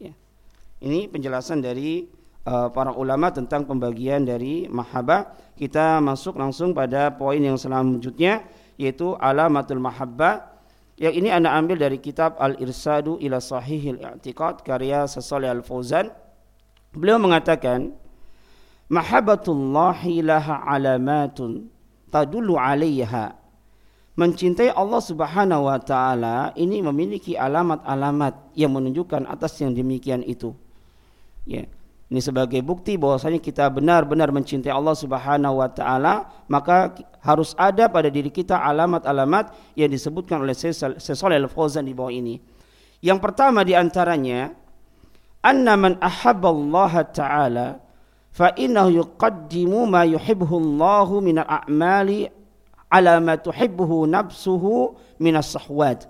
Speaker 1: Ya. Ini penjelasan dari uh, para ulama tentang pembagian dari mahabbah. Kita masuk langsung pada poin yang selanjutnya yaitu alamatul mahabbah. Yang ini anda ambil dari kitab Al-Irsadu ila Sahihil I'tiqad karya Sesali Al-Fauzan. Beliau mengatakan mahabbatullahi laha alamatun tadullu alaiha mencintai Allah Subhanahu wa taala ini memiliki alamat-alamat yang menunjukkan atas yang demikian itu. Ya. Ini sebagai bukti bahwasanya kita benar-benar mencintai Allah Subhanahu wa taala, maka harus ada pada diri kita alamat-alamat yang disebutkan oleh Syekh Al-Fauzan di bawah ini. Yang pertama di antaranya anna man Allah taala fa innahu yuqaddimu ma yuhibbuhu Allah min al-a'mali ala ma tuhibbuhu nafsuhu min as-sahwat.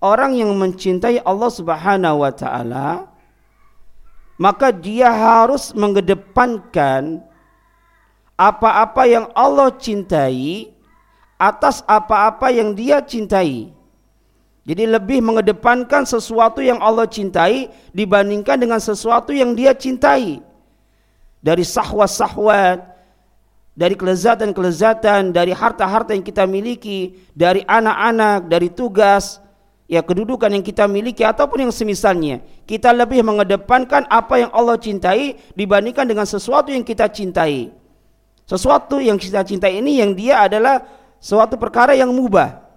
Speaker 1: Orang yang mencintai Allah Subhanahu wa taala maka dia harus mengedepankan apa-apa yang Allah cintai atas apa-apa yang dia cintai. Jadi lebih mengedepankan sesuatu yang Allah cintai dibandingkan dengan sesuatu yang dia cintai dari sahwat-sahwat, dari kelezatan-kelezatan, dari harta-harta yang kita miliki, dari anak-anak, dari tugas, ya kedudukan yang kita miliki ataupun yang semisalnya. Kita lebih mengedepankan apa yang Allah cintai dibandingkan dengan sesuatu yang kita cintai. Sesuatu yang kita cintai ini yang dia adalah suatu perkara yang mubah.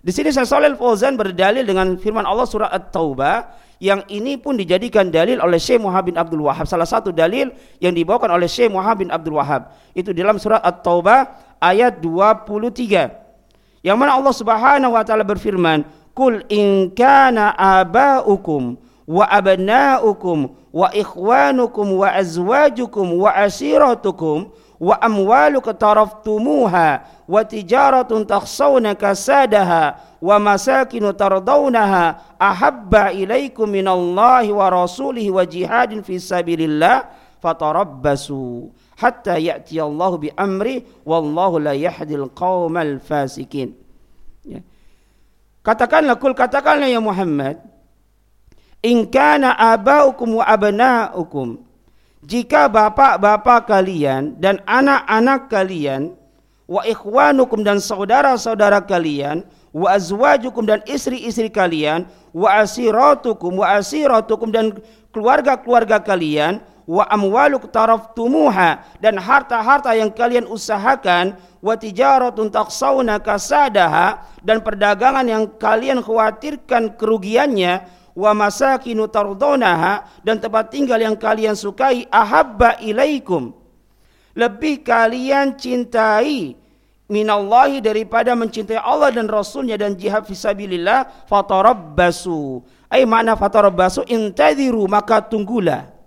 Speaker 1: Di sini saya Saleh Fauzan berdalil dengan firman Allah surah At-Taubah yang ini pun dijadikan dalil oleh Syekh Muhammad bin Abdul Wahab. Salah satu dalil yang dibawakan oleh Syekh Muhammad bin Abdul Wahab itu dalam surat At-Taubah ayat 23. Yang mana Allah Subhanahu wa taala berfirman, "Qul in kana aba'ukum wa abna'ukum wa ikhwanukum wa azwajukum wa asiratukum wa amwalu taraftumuha wa tijaratun takhsawna kasadaha wa masakinu tardawnaha ahabba ilaikum minallahi wa rasulihi wa jihadin fi sabilillah fatarabbasu hatta ya'ti Allah bi amri wallahu la yahdil qaumal fasikin ya. Katakanlah kul katakanlah ya Muhammad in kana abaukum wa abnaukum jika bapak-bapak kalian dan anak-anak kalian wa ikhwanukum dan saudara-saudara kalian wa azwajukum dan istri-istri kalian wa asiratukum wa asiratukum dan keluarga-keluarga kalian wa amwaluk taraftumuha dan harta-harta yang kalian usahakan wa tijaratun taksawna kasadaha dan perdagangan yang kalian khawatirkan kerugiannya wa masakinu tardonaha dan tempat tinggal yang kalian sukai ahabba ilaikum lebih kalian cintai minallahi daripada mencintai Allah dan Rasulnya dan jihad fisabilillah fatarabbasu ay makna fatarabbasu intadiru maka tunggulah.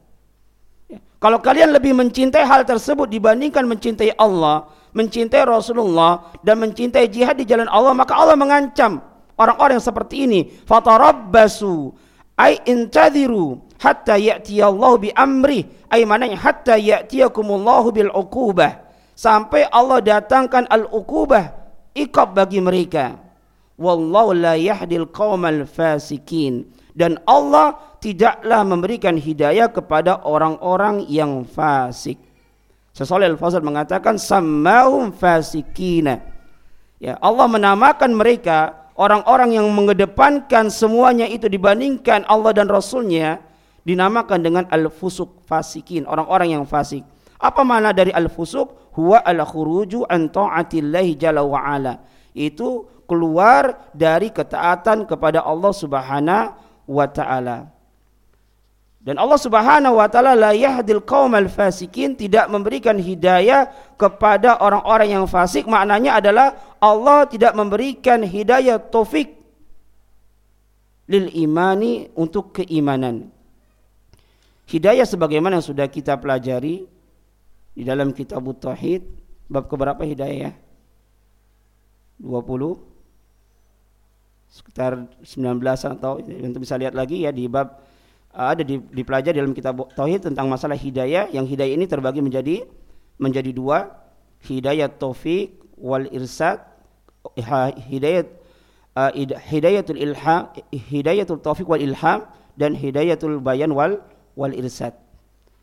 Speaker 1: Kalau kalian lebih mencintai hal tersebut dibandingkan mencintai Allah mencintai Rasulullah dan mencintai jihad di jalan Allah maka Allah mengancam orang-orang seperti ini. Fatarabbasu ay intadiru hatta Allah bi amri. Ay mananya hatta ya'tiyakumullahu bil uqubah. Sampai Allah datangkan al-uqubah ikab bagi mereka. Wallahu la yahdil qaumal fasikin. Dan Allah tidaklah memberikan hidayah kepada orang-orang yang fasik. Sesoleh Al-Fazal mengatakan sammahum fasikina. Ya, Allah menamakan mereka orang-orang yang mengedepankan semuanya itu dibandingkan Allah dan Rasulnya dinamakan dengan al-fusuk fasikin, orang-orang yang fasik. Apa makna dari al-fusuk? Huwa al-khuruju an ta'atillahi jalla wa ala. Itu keluar dari ketaatan kepada Allah Subhanahu wa taala. Dan Allah Subhanahu wa taala la yahdil qaumal fasikin tidak memberikan hidayah kepada orang-orang yang fasik. Maknanya adalah Allah tidak memberikan hidayah taufik lil imani untuk keimanan. Hidayah sebagaimana yang sudah kita pelajari di dalam kitab Tauhid bab keberapa hidayah? 20 sekitar 19 atau untuk bisa lihat lagi ya di bab ada di, dipelajari dalam kitab tauhid tentang masalah hidayah yang hidayah ini terbagi menjadi menjadi dua hidayah taufik wal irsad hidayah uh, hidayatul ilham hidayatul taufik wal ilham dan hidayatul bayan wal wal irsad.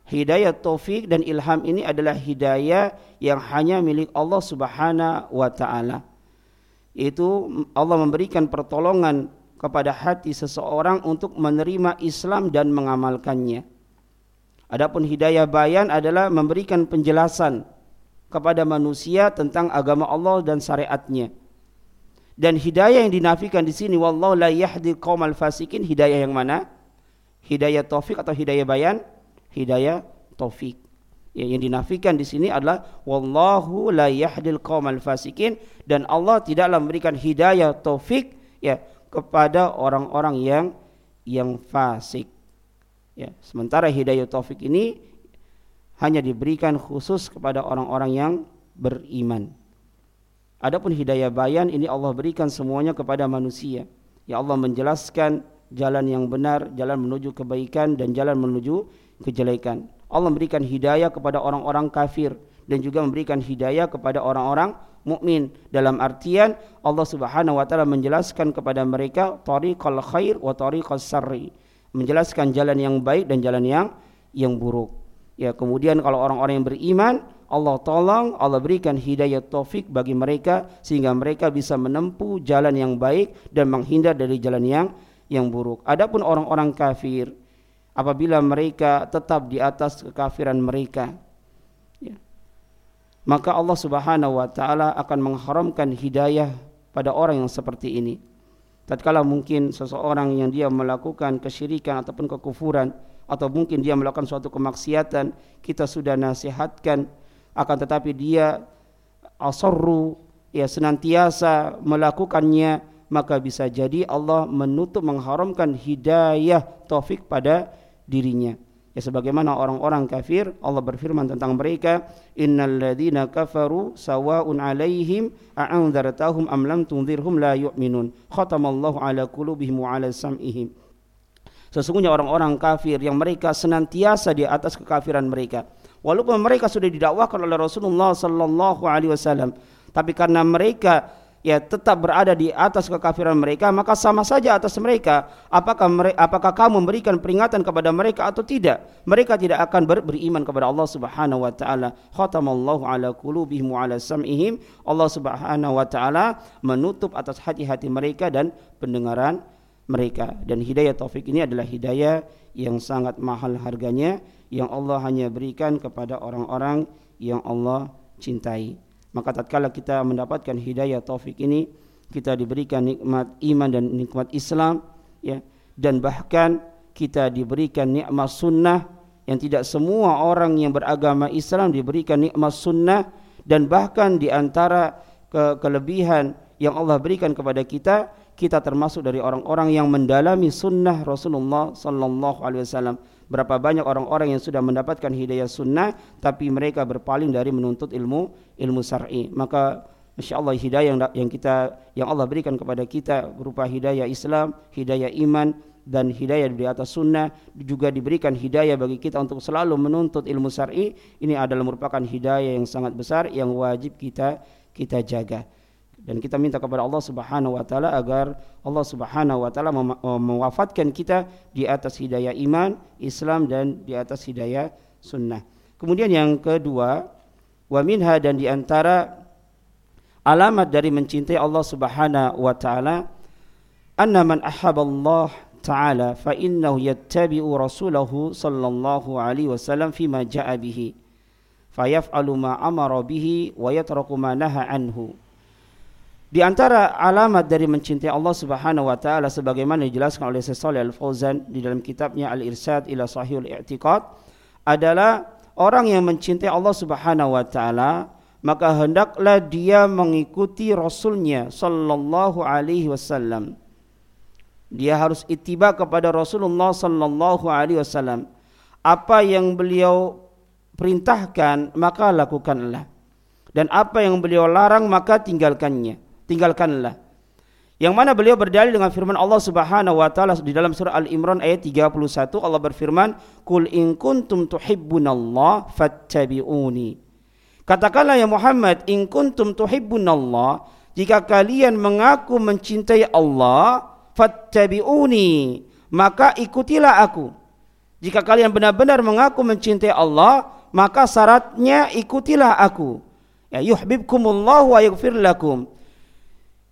Speaker 1: Hidayah taufik dan ilham ini adalah hidayah yang hanya milik Allah Subhanahu wa taala. Itu Allah memberikan pertolongan kepada hati seseorang untuk menerima Islam dan mengamalkannya. Adapun hidayah bayan adalah memberikan penjelasan kepada manusia tentang agama Allah dan syariatnya. Dan hidayah yang dinafikan di sini wallahu la yahdi qaumal fasikin hidayah yang mana? Hidayah taufik atau hidayah bayan? Hidayah taufik. Ya, yang dinafikan di sini adalah wallahu la yahdil qaumal fasikin dan Allah tidaklah memberikan hidayah taufik ya kepada orang-orang yang yang fasik. Ya, sementara hidayah taufik ini hanya diberikan khusus kepada orang-orang yang beriman. Adapun hidayah bayan ini Allah berikan semuanya kepada manusia. Ya Allah menjelaskan jalan yang benar, jalan menuju kebaikan dan jalan menuju kejelekan. Allah memberikan hidayah kepada orang-orang kafir dan juga memberikan hidayah kepada orang-orang mukmin. Dalam artian Allah Subhanahu wa taala menjelaskan kepada mereka tariqal khair wa tariqas sarri menjelaskan jalan yang baik dan jalan yang yang buruk. Ya kemudian kalau orang-orang yang beriman Allah tolong Allah berikan hidayah taufik bagi mereka sehingga mereka bisa menempuh jalan yang baik dan menghindar dari jalan yang yang buruk. Adapun orang-orang kafir apabila mereka tetap di atas kekafiran mereka maka Allah Subhanahu wa taala akan mengharamkan hidayah pada orang yang seperti ini. Tatkala mungkin seseorang yang dia melakukan kesyirikan ataupun kekufuran atau mungkin dia melakukan suatu kemaksiatan, kita sudah nasihatkan akan tetapi dia asarru ya senantiasa melakukannya maka bisa jadi Allah menutup mengharamkan hidayah taufik pada dirinya. Ya sebagaimana orang-orang kafir Allah berfirman tentang mereka innalladzina kafaru sawa'un 'alaihim a'anzartahum am lam tunzirhum la yu'minun. Khatamallahu 'ala qulubihim wa 'ala sam'ihim. Sesungguhnya orang-orang kafir yang mereka senantiasa di atas kekafiran mereka. Walaupun mereka sudah didakwahkan oleh Rasulullah sallallahu alaihi wasallam tapi karena mereka ya tetap berada di atas kekafiran mereka maka sama saja atas mereka. Apakah apakah kamu memberikan peringatan kepada mereka atau tidak? Mereka tidak akan ber, beriman kepada Allah Subhanahu wa taala. Khatamallahu ala qulubihim wa ala sam'ihim. Allah Subhanahu wa taala menutup atas hati-hati mereka dan pendengaran mereka. Dan hidayah taufik ini adalah hidayah yang sangat mahal harganya yang Allah hanya berikan kepada orang-orang yang Allah cintai maka tatkala kita mendapatkan hidayah taufik ini kita diberikan nikmat iman dan nikmat Islam ya. Dan bahkan kita diberikan nikmat sunnah yang tidak semua orang yang beragama Islam diberikan nikmat sunnah dan bahkan di antara ke kelebihan yang Allah berikan kepada kita kita termasuk dari orang-orang yang mendalami sunnah Rasulullah sallallahu alaihi wasallam Berapa banyak orang-orang yang sudah mendapatkan hidayah sunnah tapi mereka berpaling dari menuntut ilmu ilmu syar'i. Maka Masya Allah hidayah yang, yang kita yang Allah berikan kepada kita berupa hidayah Islam, hidayah iman dan hidayah di atas sunnah juga diberikan hidayah bagi kita untuk selalu menuntut ilmu syar'i ini adalah merupakan hidayah yang sangat besar yang wajib kita kita jaga dan kita minta kepada Allah Subhanahu wa taala agar Allah Subhanahu wa taala mewafatkan kita di atas hidayah iman, Islam dan di atas hidayah sunnah. Kemudian yang kedua, wa minha dan di antara alamat dari mencintai Allah Subhanahu wa taala anna man Allah taala fa innahu yattabi'u rasulahu sallallahu alaihi wasallam fima ja'a bihi ma amara bihi wa yatraku ma naha anhu Di antara alamat dari mencintai Allah Subhanahu wa taala sebagaimana dijelaskan oleh Syekh Shalih Al-Fauzan di dalam kitabnya Al-Irsad ila Sahihul I'tiqad adalah orang yang mencintai Allah Subhanahu wa taala maka hendaklah dia mengikuti rasulnya sallallahu alaihi wasallam. Dia harus ittiba kepada Rasulullah sallallahu alaihi wasallam. Apa yang beliau perintahkan maka lakukanlah. Dan apa yang beliau larang maka tinggalkannya tinggalkanlah. Yang mana beliau berdalil dengan firman Allah Subhanahu wa taala di dalam surah Al-Imran ayat 31 Allah berfirman, "Qul in kuntum tuhibbunallah fattabi'uni." Katakanlah ya Muhammad, "In kuntum tuhibbunallah," jika kalian mengaku mencintai Allah, fattabi'uni, maka ikutilah aku. Jika kalian benar-benar mengaku mencintai Allah, maka syaratnya ikutilah aku. Ya yuhibbukumullah wa yaghfir lakum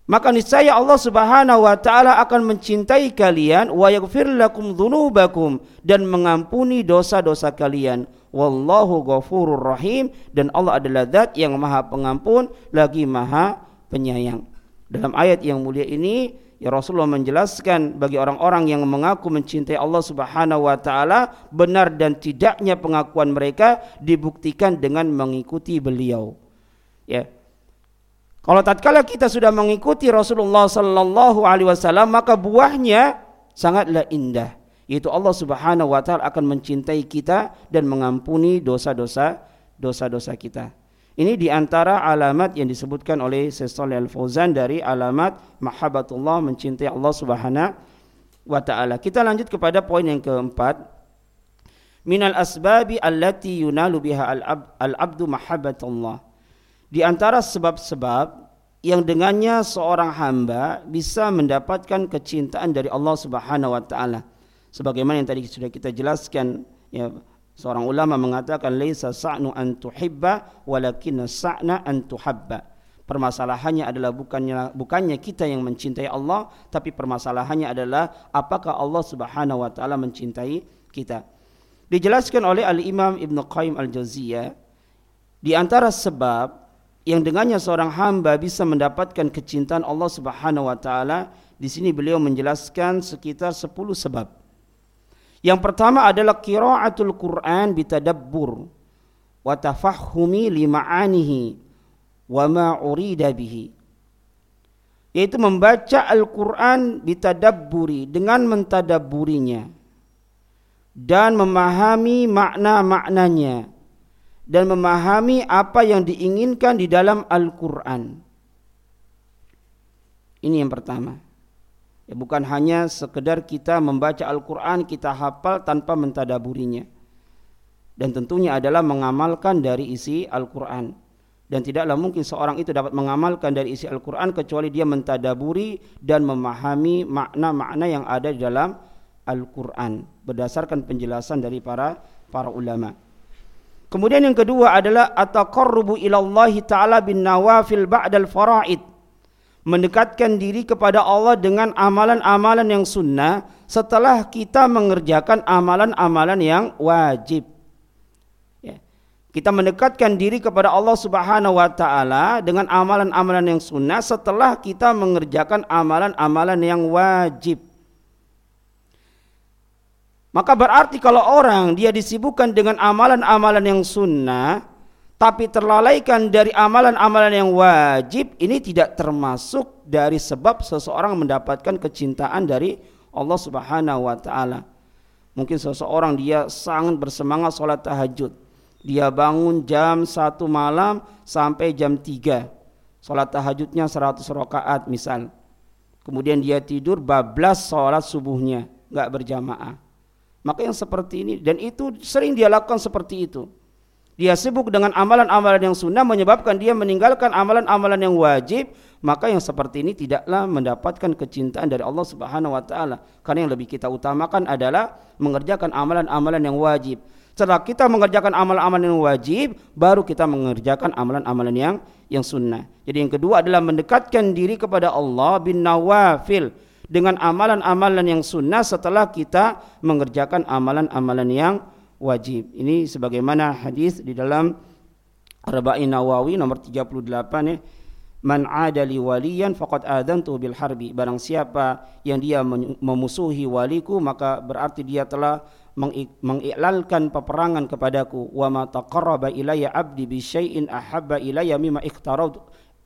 Speaker 1: maka niscaya Allah Subhanahu wa taala akan mencintai kalian wa yaghfir lakum dzunubakum dan mengampuni dosa-dosa kalian. Wallahu ghafurur rahim dan Allah adalah zat yang Maha Pengampun lagi Maha Penyayang. Dalam ayat yang mulia ini ya Rasulullah menjelaskan bagi orang-orang yang mengaku mencintai Allah Subhanahu wa taala benar dan tidaknya pengakuan mereka dibuktikan dengan mengikuti beliau. Ya, kalau tatkala kita sudah mengikuti Rasulullah sallallahu alaihi wasallam maka buahnya sangatlah indah. Yaitu Allah Subhanahu wa taala akan mencintai kita dan mengampuni dosa-dosa dosa-dosa kita. Ini di antara alamat yang disebutkan oleh Syekh Al-Fauzan dari alamat mahabbatullah mencintai Allah Subhanahu wa taala. Kita lanjut kepada poin yang keempat. Minal asbabi allati yunalu biha al-abdu mahabbatullah di antara sebab-sebab yang dengannya seorang hamba bisa mendapatkan kecintaan dari Allah Subhanahu wa taala. Sebagaimana yang tadi sudah kita jelaskan ya seorang ulama mengatakan laisa sa'nu an tuhibba walakin sa'na an tuhabba. Permasalahannya adalah bukannya bukannya kita yang mencintai Allah, tapi permasalahannya adalah apakah Allah Subhanahu wa taala mencintai kita. Dijelaskan oleh Al Imam Ibn Qayyim Al Jauziyah di antara sebab yang dengannya seorang hamba bisa mendapatkan kecintaan Allah Subhanahu wa taala. Di sini beliau menjelaskan sekitar 10 sebab. Yang pertama adalah qiraatul Quran bitadabbur wa tafahhumi lima'anihi wa ma urida bihi. Yaitu membaca Al-Quran bitadabburi dengan mentadabburinya dan memahami makna-maknanya dan memahami apa yang diinginkan di dalam Al-Quran. Ini yang pertama. Ya, bukan hanya sekedar kita membaca Al-Quran, kita hafal tanpa mentadaburinya. Dan tentunya adalah mengamalkan dari isi Al-Quran. Dan tidaklah mungkin seorang itu dapat mengamalkan dari isi Al-Quran kecuali dia mentadaburi dan memahami makna-makna yang ada di dalam Al-Quran. Berdasarkan penjelasan dari para para ulama. Kemudian yang kedua adalah ataqarrubu Allah taala bin nawafil ba'dal faraid. Mendekatkan diri kepada Allah dengan amalan-amalan yang sunnah setelah kita mengerjakan amalan-amalan yang wajib. Ya. Kita mendekatkan diri kepada Allah Subhanahu wa taala dengan amalan-amalan yang sunnah setelah kita mengerjakan amalan-amalan yang wajib. Maka berarti kalau orang dia disibukkan dengan amalan-amalan yang sunnah, tapi terlalaikan dari amalan-amalan yang wajib, ini tidak termasuk dari sebab seseorang mendapatkan kecintaan dari Allah Subhanahu wa taala. Mungkin seseorang dia sangat bersemangat sholat tahajud. Dia bangun jam satu malam sampai jam 3. Sholat tahajudnya 100 rakaat misal. Kemudian dia tidur bablas sholat subuhnya, nggak berjamaah. Maka yang seperti ini dan itu sering dia lakukan seperti itu. Dia sibuk dengan amalan-amalan yang sunnah menyebabkan dia meninggalkan amalan-amalan yang wajib, maka yang seperti ini tidaklah mendapatkan kecintaan dari Allah Subhanahu wa taala. Karena yang lebih kita utamakan adalah mengerjakan amalan-amalan yang wajib. Setelah kita mengerjakan amalan-amalan yang wajib, baru kita mengerjakan amalan-amalan yang yang sunnah. Jadi yang kedua adalah mendekatkan diri kepada Allah bin nawafil dengan amalan-amalan yang sunnah setelah kita mengerjakan amalan-amalan yang wajib. Ini sebagaimana hadis di dalam Arba'in Nawawi nomor 38 ya. Man adali waliyan faqad adantu bil harbi. Barang siapa yang dia memusuhi waliku maka berarti dia telah mengiklalkan peperangan kepadaku wa ma taqarraba ilayya abdi bi syai'in ahabba ilayya mimma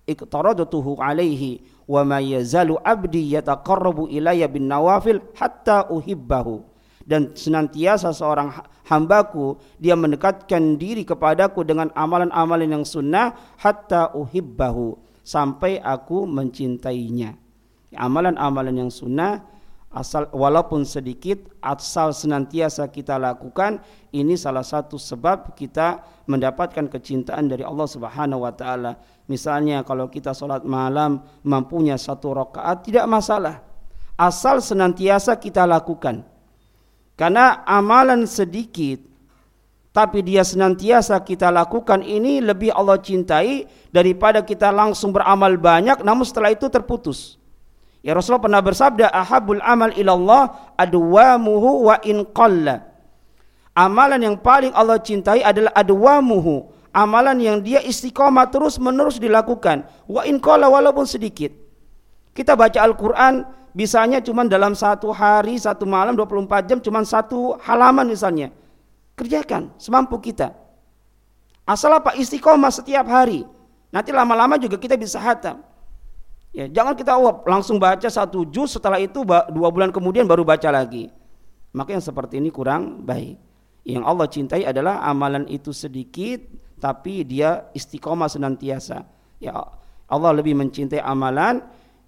Speaker 1: iqtaradtuhu alaihi wa ma yazalu abdi yataqarrabu ilayya bin nawafil hatta uhibbahu dan senantiasa seorang hambaku dia mendekatkan diri kepadaku dengan amalan-amalan yang sunnah hatta uhibbahu sampai aku mencintainya. Amalan-amalan yang sunnah asal walaupun sedikit asal senantiasa kita lakukan ini salah satu sebab kita mendapatkan kecintaan dari Allah Subhanahu wa taala. Misalnya kalau kita sholat malam mampunya satu rakaat tidak masalah. Asal senantiasa kita lakukan. Karena amalan sedikit tapi dia senantiasa kita lakukan ini lebih Allah cintai daripada kita langsung beramal banyak namun setelah itu terputus. Ya Rasulullah pernah bersabda ahabul amal ilallah adwamuhu wa in qalla. Amalan yang paling Allah cintai adalah adwamuhu, amalan yang dia istiqomah terus menerus dilakukan wa in qalla walaupun sedikit. Kita baca Al-Qur'an bisanya cuma dalam satu hari, satu malam 24 jam cuma satu halaman misalnya Kerjakan semampu kita. Asal apa istiqomah setiap hari. Nanti lama-lama juga kita bisa hatam. Ya, jangan kita oh, langsung baca satu juz setelah itu dua bulan kemudian baru baca lagi. Maka yang seperti ini kurang baik. Yang Allah cintai adalah amalan itu sedikit tapi dia istiqomah senantiasa. Ya Allah lebih mencintai amalan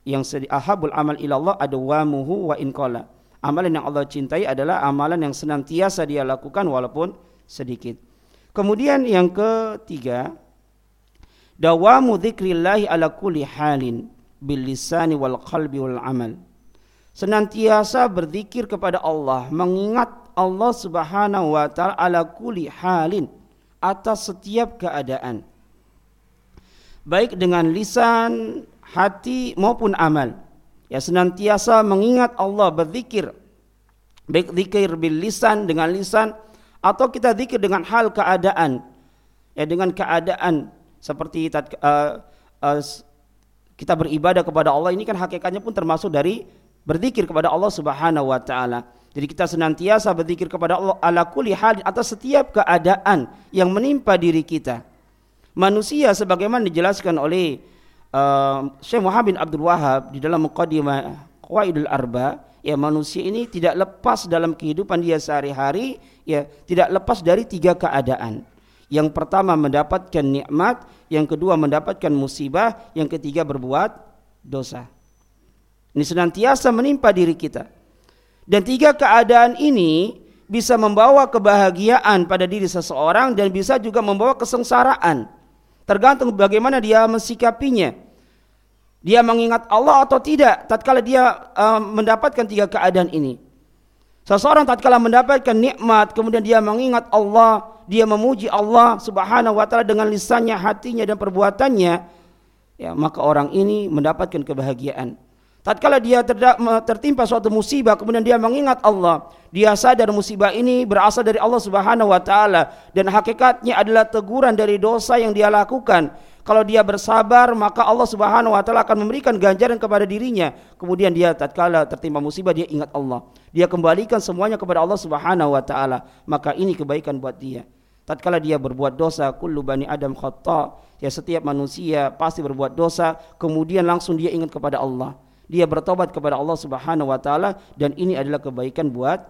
Speaker 1: yang ahabul amal ilallah adawamuhu wa inqala Amalan yang Allah cintai adalah amalan yang senantiasa dia lakukan walaupun sedikit. Kemudian yang ketiga, dawamu dzikrillahi ala kulli halin bil lisani wal qalbi wal amal. Senantiasa berzikir kepada Allah, mengingat Allah Subhanahu wa taala ala kulli halin atas setiap keadaan. Baik dengan lisan, hati maupun amal ya senantiasa mengingat Allah berzikir baik zikir bil lisan dengan lisan atau kita zikir dengan hal keadaan ya dengan keadaan seperti uh, uh, kita beribadah kepada Allah ini kan hakikatnya pun termasuk dari berzikir kepada Allah Subhanahu wa taala. Jadi kita senantiasa berzikir kepada Allah ala kulli hal atas setiap keadaan yang menimpa diri kita. Manusia sebagaimana dijelaskan oleh uh, Syekh Muhammad bin Abdul Wahab di dalam Muqaddimah Qawaidul Arba ya manusia ini tidak lepas dalam kehidupan dia sehari-hari ya tidak lepas dari tiga keadaan. Yang pertama mendapatkan nikmat, yang kedua mendapatkan musibah, yang ketiga berbuat dosa. Ini senantiasa menimpa diri kita. Dan tiga keadaan ini bisa membawa kebahagiaan pada diri seseorang dan bisa juga membawa kesengsaraan. Tergantung bagaimana dia mensikapinya. Dia mengingat Allah atau tidak tatkala dia uh, mendapatkan tiga keadaan ini. Seseorang tatkala mendapatkan nikmat kemudian dia mengingat Allah, dia memuji Allah Subhanahu wa taala dengan lisannya, hatinya dan perbuatannya, ya maka orang ini mendapatkan kebahagiaan. Tatkala dia tertimpa suatu musibah kemudian dia mengingat Allah, dia sadar musibah ini berasal dari Allah Subhanahu wa taala dan hakikatnya adalah teguran dari dosa yang dia lakukan. Kalau dia bersabar maka Allah Subhanahu wa taala akan memberikan ganjaran kepada dirinya. Kemudian dia tatkala tertimpa musibah dia ingat Allah. Dia kembalikan semuanya kepada Allah Subhanahu wa taala. Maka ini kebaikan buat dia. Tatkala dia berbuat dosa, kullu bani Adam khata, ya setiap manusia pasti berbuat dosa, kemudian langsung dia ingat kepada Allah dia bertobat kepada Allah Subhanahu wa taala dan ini adalah kebaikan buat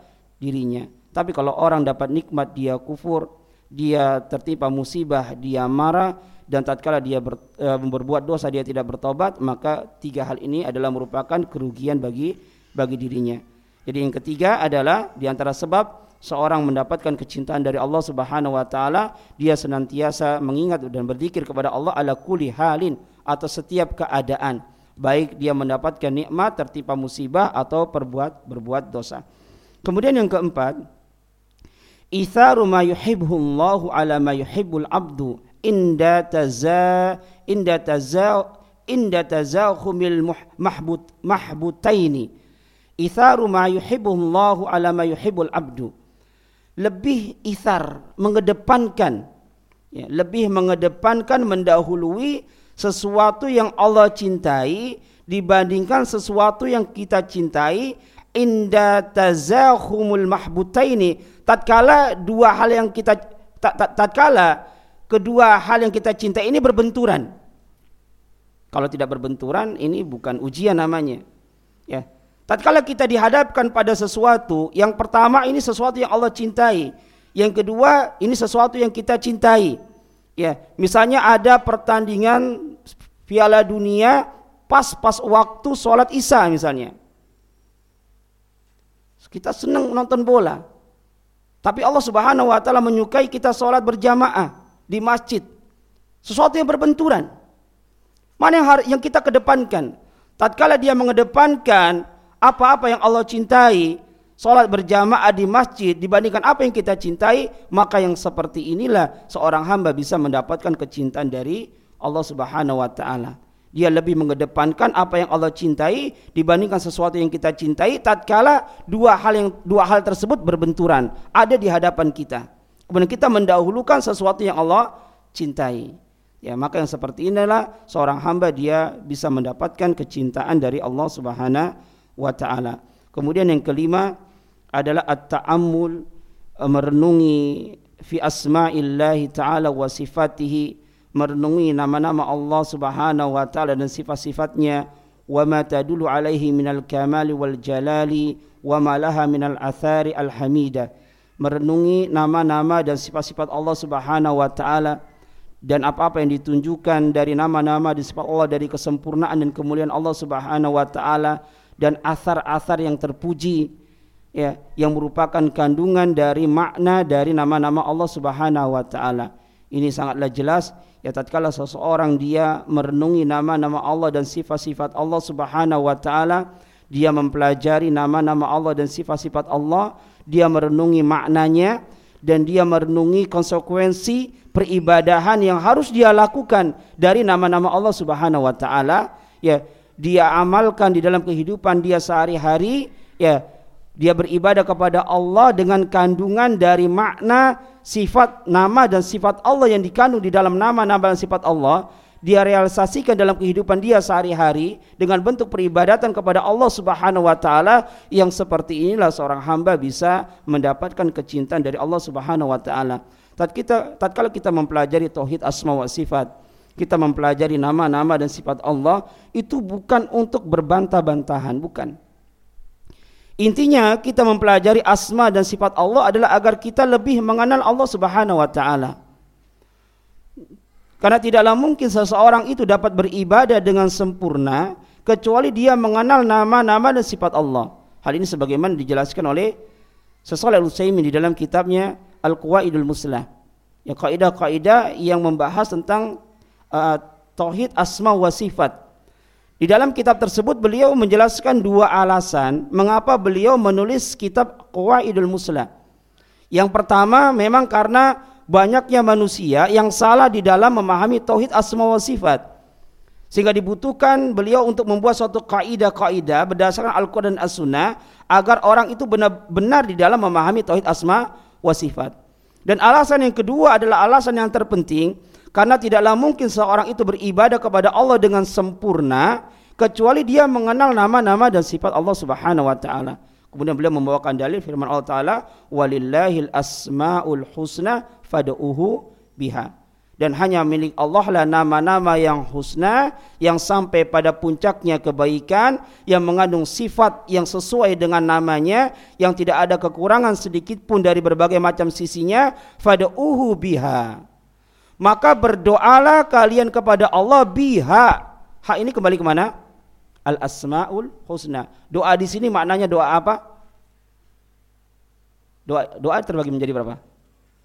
Speaker 1: dirinya. Tapi kalau orang dapat nikmat dia kufur, dia tertimpa musibah, dia marah dan tatkala dia ber, e, berbuat dosa dia tidak bertobat, maka tiga hal ini adalah merupakan kerugian bagi bagi dirinya. Jadi yang ketiga adalah di antara sebab seorang mendapatkan kecintaan dari Allah Subhanahu wa taala, dia senantiasa mengingat dan berzikir kepada Allah ala kulli halin atau setiap keadaan baik dia mendapatkan nikmat tertimpa musibah atau perbuat berbuat dosa. Kemudian yang keempat, itharu ma yuhibbu Allahu ala ma yuhibbul abdu inda taza inda taza inda tazakhumil mahbut mahbutaini itharu ma yuhibbu Allahu ala ma yuhibbul abdu lebih ithar mengedepankan ya, lebih mengedepankan mendahului sesuatu yang Allah cintai dibandingkan sesuatu yang kita cintai inda tazahumul mahbutaini. Tatkala dua hal yang kita tatkala kedua hal yang kita cintai ini berbenturan. Kalau tidak berbenturan ini bukan ujian namanya. Ya. Tatkala kita dihadapkan pada sesuatu yang pertama ini sesuatu yang Allah cintai. Yang kedua ini sesuatu yang kita cintai. Ya. Misalnya ada pertandingan Piala Dunia pas-pas waktu sholat isya misalnya kita senang nonton bola. Tapi Allah Subhanahu wa taala menyukai kita sholat berjamaah di masjid. Sesuatu yang berbenturan. Mana yang yang kita kedepankan? Tatkala dia mengedepankan apa-apa yang Allah cintai, sholat berjamaah di masjid dibandingkan apa yang kita cintai, maka yang seperti inilah seorang hamba bisa mendapatkan kecintaan dari Allah Subhanahu wa taala. Dia lebih mengedepankan apa yang Allah cintai dibandingkan sesuatu yang kita cintai tatkala dua hal yang dua hal tersebut berbenturan ada di hadapan kita. Kemudian kita mendahulukan sesuatu yang Allah cintai. Ya, maka yang seperti inilah seorang hamba dia bisa mendapatkan kecintaan dari Allah Subhanahu wa taala. Kemudian yang kelima adalah at-ta'ammul merenungi fi asma'illahi ta'ala wa sifatihi merenungi nama-nama Allah Subhanahu wa taala dan sifat-sifatnya. Wa ma tadullu alaihi minal kamali wal jalali wa ma laha minal athari al hamidah merenungi nama-nama dan sifat-sifat Allah Subhanahu wa taala dan apa-apa yang ditunjukkan dari nama-nama dan sifat Allah dari kesempurnaan dan kemuliaan Allah Subhanahu wa taala dan asar-asar yang terpuji ya yang merupakan kandungan dari makna dari nama-nama Allah Subhanahu wa taala. Ini sangatlah jelas ya tatkala seseorang dia merenungi nama-nama Allah dan sifat-sifat Allah Subhanahu wa taala dia mempelajari nama-nama Allah dan sifat-sifat Allah dia merenungi maknanya dan dia merenungi konsekuensi peribadahan yang harus dia lakukan dari nama-nama Allah Subhanahu wa taala ya dia amalkan di dalam kehidupan dia sehari-hari ya dia beribadah kepada Allah dengan kandungan dari makna sifat nama dan sifat Allah yang dikandung di dalam nama-nama dan sifat Allah dia realisasikan dalam kehidupan dia sehari-hari dengan bentuk peribadatan kepada Allah Subhanahu wa taala yang seperti inilah seorang hamba bisa mendapatkan kecintaan dari Allah Subhanahu wa taala. Tatkala tatkala kita mempelajari tauhid asma wa sifat, kita mempelajari nama-nama dan sifat Allah itu bukan untuk berbantah-bantahan, bukan. Intinya kita mempelajari asma dan sifat Allah adalah agar kita lebih mengenal Allah Subhanahu wa taala. Karena tidaklah mungkin seseorang itu dapat beribadah dengan sempurna kecuali dia mengenal nama-nama dan sifat Allah. Hal ini sebagaimana dijelaskan oleh Sesalih Al-Utsaimin di dalam kitabnya Al-Qawaidul Muslah. Ya kaidah-kaidah yang membahas tentang uh, tauhid asma wa sifat di dalam kitab tersebut beliau menjelaskan dua alasan mengapa beliau menulis kitab Qawaidul Muslah. Yang pertama memang karena banyaknya manusia yang salah di dalam memahami tauhid asma wa sifat. Sehingga dibutuhkan beliau untuk membuat suatu kaidah-kaidah berdasarkan Al-Quran dan As-Sunnah agar orang itu benar-benar di dalam memahami tauhid asma wa sifat. Dan alasan yang kedua adalah alasan yang terpenting karena tidaklah mungkin seorang itu beribadah kepada Allah dengan sempurna kecuali dia mengenal nama-nama dan sifat Allah Subhanahu wa taala. Kemudian beliau membawakan dalil firman Allah taala walillahil asmaul husna fad'uhu biha. Dan hanya milik Allah lah nama-nama yang husna yang sampai pada puncaknya kebaikan yang mengandung sifat yang sesuai dengan namanya yang tidak ada kekurangan sedikit pun dari berbagai macam sisinya fad'uhu biha maka berdoalah kalian kepada Allah biha. Hak ini kembali ke mana? Al asmaul husna. Doa di sini maknanya doa apa? Doa doa terbagi menjadi berapa?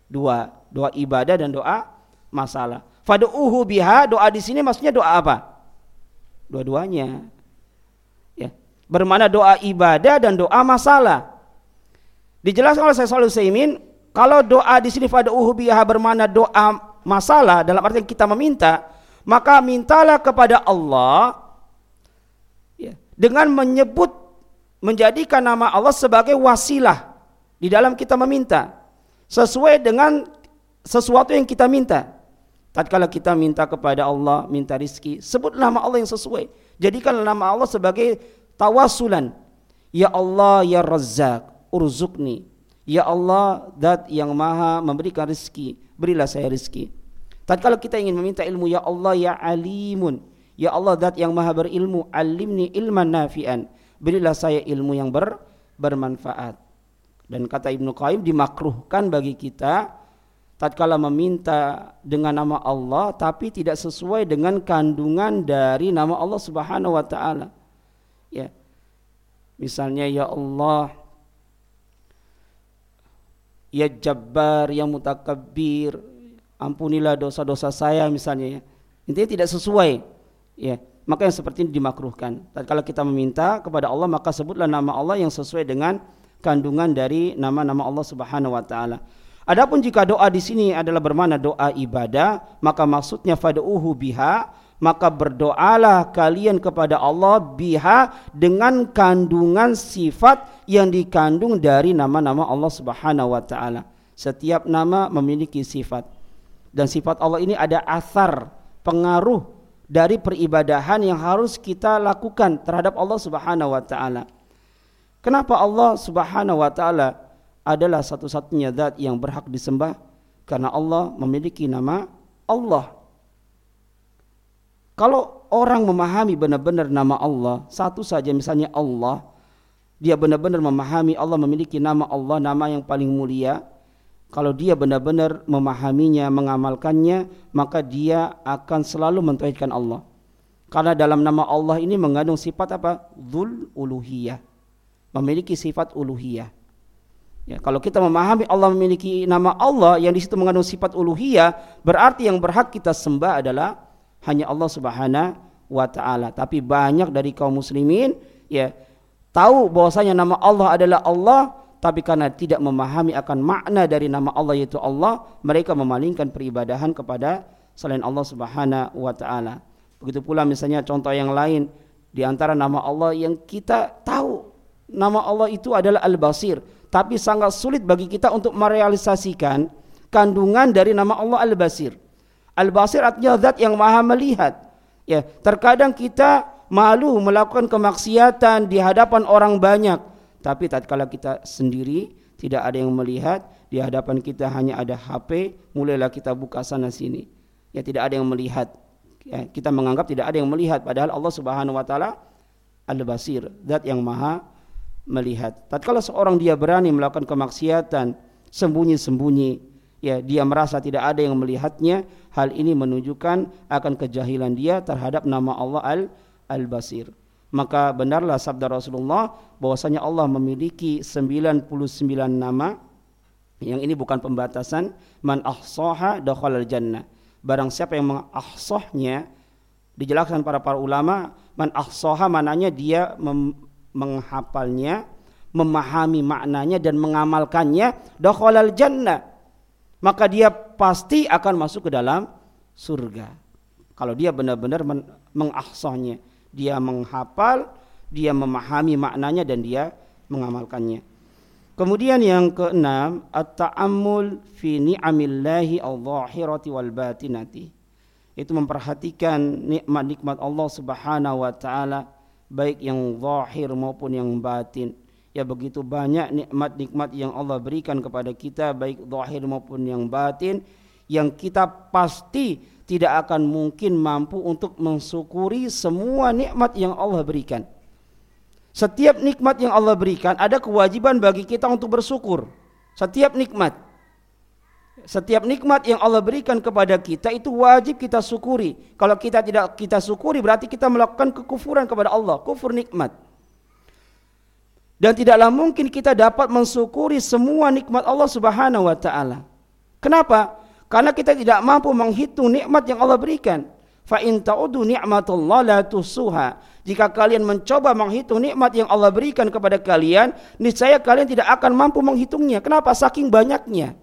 Speaker 1: Dua. Doa ibadah dan doa masalah. Fadu'uhu biha, doa di sini maksudnya doa apa? Dua-duanya. Ya. Bermana doa ibadah dan doa masalah. Dijelaskan oleh saya Salih Saimin, kalau doa di sini fadu'uhu biha bermana doa masalah dalam arti kita meminta, maka mintalah kepada Allah ya, dengan menyebut menjadikan nama Allah sebagai wasilah di dalam kita meminta sesuai dengan sesuatu yang kita minta. Tatkala kita minta kepada Allah, minta rizki, sebut nama Allah yang sesuai. Jadikan nama Allah sebagai tawasulan. Ya Allah, Ya Razzaq, urzukni. Ya Allah, dat yang maha memberikan rizki, berilah saya rizki. Tatkala kita ingin meminta ilmu, Ya Allah, Ya Alimun. Ya Allah, dat yang maha berilmu, alimni ilman nafi'an. Berilah saya ilmu yang ber, bermanfaat. Dan kata Ibnu Qayyim dimakruhkan bagi kita tatkala meminta dengan nama Allah tapi tidak sesuai dengan kandungan dari nama Allah Subhanahu wa taala. Ya. Misalnya ya Allah Ya Jabbar, Ya Mutakabbir, ampunilah dosa-dosa saya misalnya ya. Intinya tidak sesuai. Ya. Maka yang seperti ini dimakruhkan. Tatkala kita meminta kepada Allah maka sebutlah nama Allah yang sesuai dengan kandungan dari nama-nama Allah Subhanahu wa taala. Adapun jika doa di sini adalah bermana doa ibadah, maka maksudnya fad'uhu biha, maka berdoalah kalian kepada Allah biha dengan kandungan sifat yang dikandung dari nama-nama Allah Subhanahu wa taala. Setiap nama memiliki sifat. Dan sifat Allah ini ada asar, pengaruh dari peribadahan yang harus kita lakukan terhadap Allah Subhanahu wa taala. Kenapa Allah Subhanahu wa taala adalah satu-satunya zat yang berhak disembah karena Allah memiliki nama Allah. Kalau orang memahami benar-benar nama Allah, satu saja misalnya Allah, dia benar-benar memahami Allah memiliki nama Allah, nama yang paling mulia. Kalau dia benar-benar memahaminya, mengamalkannya, maka dia akan selalu mentauhidkan Allah. Karena dalam nama Allah ini mengandung sifat apa? Dzul uluhiyah. Memiliki sifat uluhiyah. Ya, kalau kita memahami Allah memiliki nama Allah yang di situ mengandung sifat uluhiyah, berarti yang berhak kita sembah adalah hanya Allah Subhanahu wa taala. Tapi banyak dari kaum muslimin ya tahu bahwasanya nama Allah adalah Allah, tapi karena tidak memahami akan makna dari nama Allah yaitu Allah, mereka memalingkan peribadahan kepada selain Allah Subhanahu wa taala. Begitu pula misalnya contoh yang lain di antara nama Allah yang kita tahu nama Allah itu adalah Al-Basir tapi sangat sulit bagi kita untuk merealisasikan kandungan dari nama Allah Al-Basir. Al-Basir artinya zat yang maha melihat. Ya, terkadang kita malu melakukan kemaksiatan di hadapan orang banyak, tapi tatkala kita sendiri tidak ada yang melihat, di hadapan kita hanya ada HP, mulailah kita buka sana sini. Ya, tidak ada yang melihat. Ya, kita menganggap tidak ada yang melihat padahal Allah Subhanahu wa taala Al-Basir, zat yang maha melihat. Tatkala seorang dia berani melakukan kemaksiatan sembunyi-sembunyi, ya dia merasa tidak ada yang melihatnya, hal ini menunjukkan akan kejahilan dia terhadap nama Allah Al Al-Basir. Maka benarlah sabda Rasulullah bahwasanya Allah memiliki 99 nama yang ini bukan pembatasan man ahsaha dakhalal jannah. Barang siapa yang mengahsahnya dijelaskan para para ulama man ahsaha mananya dia menghafalnya, memahami maknanya dan mengamalkannya, dakhalal jannah. Maka dia pasti akan masuk ke dalam surga. Kalau dia benar-benar mengahsahnya, dia menghafal, dia memahami maknanya dan dia mengamalkannya. Kemudian yang keenam, at-ta'ammul fi ni'amillahi al-zahirati wal batinati. Itu memperhatikan nikmat-nikmat Allah Subhanahu wa taala baik yang zahir maupun yang batin. Ya begitu banyak nikmat-nikmat yang Allah berikan kepada kita baik zahir maupun yang batin yang kita pasti tidak akan mungkin mampu untuk mensyukuri semua nikmat yang Allah berikan. Setiap nikmat yang Allah berikan ada kewajiban bagi kita untuk bersyukur. Setiap nikmat setiap nikmat yang Allah berikan kepada kita itu wajib kita syukuri. Kalau kita tidak kita syukuri berarti kita melakukan kekufuran kepada Allah, kufur nikmat. Dan tidaklah mungkin kita dapat mensyukuri semua nikmat Allah Subhanahu wa taala. Kenapa? Karena kita tidak mampu menghitung nikmat yang Allah berikan. Fa in ta'udu ni'matullah la tusuha. Jika kalian mencoba menghitung nikmat yang Allah berikan kepada kalian, niscaya kalian tidak akan mampu menghitungnya. Kenapa? Saking banyaknya.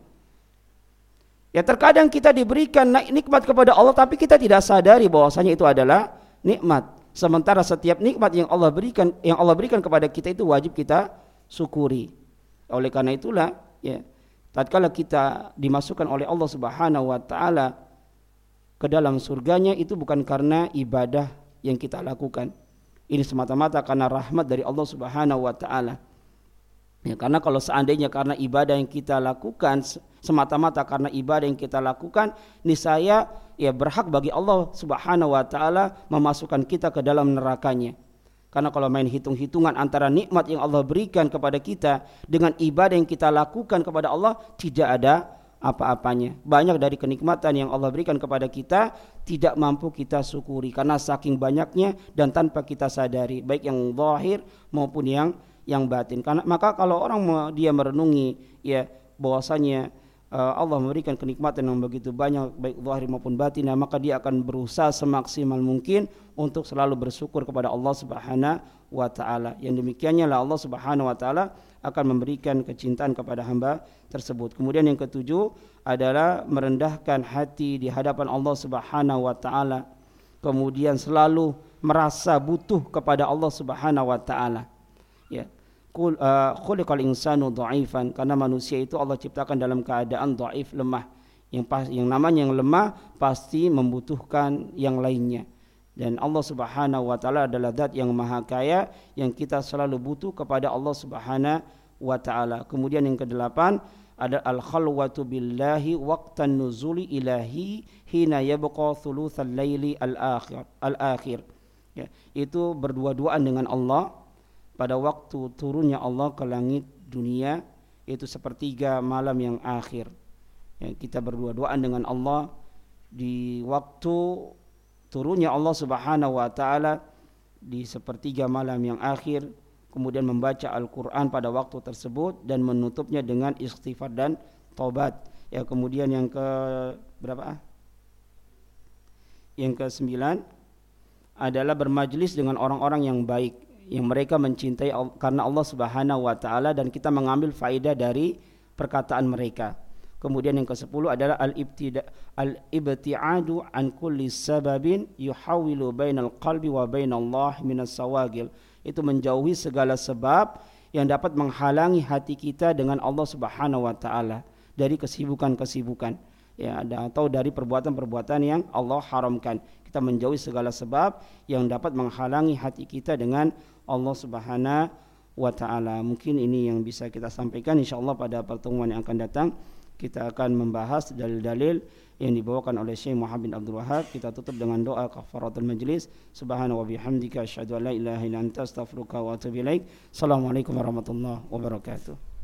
Speaker 1: Ya terkadang kita diberikan nikmat kepada Allah tapi kita tidak sadari bahwasanya itu adalah nikmat. Sementara setiap nikmat yang Allah berikan yang Allah berikan kepada kita itu wajib kita syukuri. Oleh karena itulah ya tatkala kita dimasukkan oleh Allah Subhanahu wa taala ke dalam surganya itu bukan karena ibadah yang kita lakukan. Ini semata-mata karena rahmat dari Allah Subhanahu wa taala. Ya, karena kalau seandainya karena ibadah yang kita lakukan semata-mata karena ibadah yang kita lakukan, niscaya ya berhak bagi Allah Subhanahu wa taala memasukkan kita ke dalam nerakanya. Karena kalau main hitung-hitungan antara nikmat yang Allah berikan kepada kita dengan ibadah yang kita lakukan kepada Allah tidak ada apa-apanya. Banyak dari kenikmatan yang Allah berikan kepada kita tidak mampu kita syukuri karena saking banyaknya dan tanpa kita sadari baik yang zahir maupun yang yang batin. Karena maka kalau orang dia merenungi ya bahwasanya Allah memberikan kenikmatan yang begitu banyak baik zahir maupun batin, maka dia akan berusaha semaksimal mungkin untuk selalu bersyukur kepada Allah Subhanahu wa taala. Yang demikiannya lah Allah Subhanahu wa taala akan memberikan kecintaan kepada hamba tersebut. Kemudian yang ketujuh adalah merendahkan hati di hadapan Allah Subhanahu wa taala. Kemudian selalu merasa butuh kepada Allah Subhanahu wa taala ya khuliqal insanu dhaifan karena manusia itu Allah ciptakan dalam keadaan dhaif lemah yang pas yang namanya yang lemah pasti membutuhkan yang lainnya dan Allah Subhanahu wa taala adalah zat yang maha kaya yang kita selalu butuh kepada Allah Subhanahu wa taala. Kemudian yang kedelapan ada al khalwatu billahi waqtan nuzuli ilahi hina yabqa thulutsal laili al akhir al akhir. Ya, itu berdua-duaan dengan Allah pada waktu turunnya Allah ke langit dunia itu sepertiga malam yang akhir. Ya, kita berdua-duaan dengan Allah. Di waktu turunnya Allah Subhanahu wa taala di sepertiga malam yang akhir kemudian membaca Al-Qur'an pada waktu tersebut dan menutupnya dengan istighfar dan taubat. Ya kemudian yang ke berapa? Yang ke sembilan adalah bermajlis dengan orang-orang yang baik yang mereka mencintai karena Allah Subhanahu wa taala dan kita mengambil faedah dari perkataan mereka. Kemudian yang ke-10 adalah al-ibtida al-ibtiadu an kulli sababin yuhawilu bainal qalbi wa bainallah minas sawagil. Itu menjauhi segala sebab yang dapat menghalangi hati kita dengan Allah Subhanahu wa taala dari kesibukan-kesibukan ya atau dari perbuatan-perbuatan yang Allah haramkan. Kita menjauhi segala sebab yang dapat menghalangi hati kita dengan Allah Subhanahu wa taala. Mungkin ini yang bisa kita sampaikan insyaallah pada pertemuan yang akan datang kita akan membahas dalil-dalil yang dibawakan oleh Syekh Muhammad bin Abdul Wahab. Kita tutup dengan doa kafaratul majlis. Subhanahu wa bihamdika asyhadu an la ilaha illa anta astaghfiruka wa atubu ilaik. Assalamualaikum warahmatullahi wabarakatuh.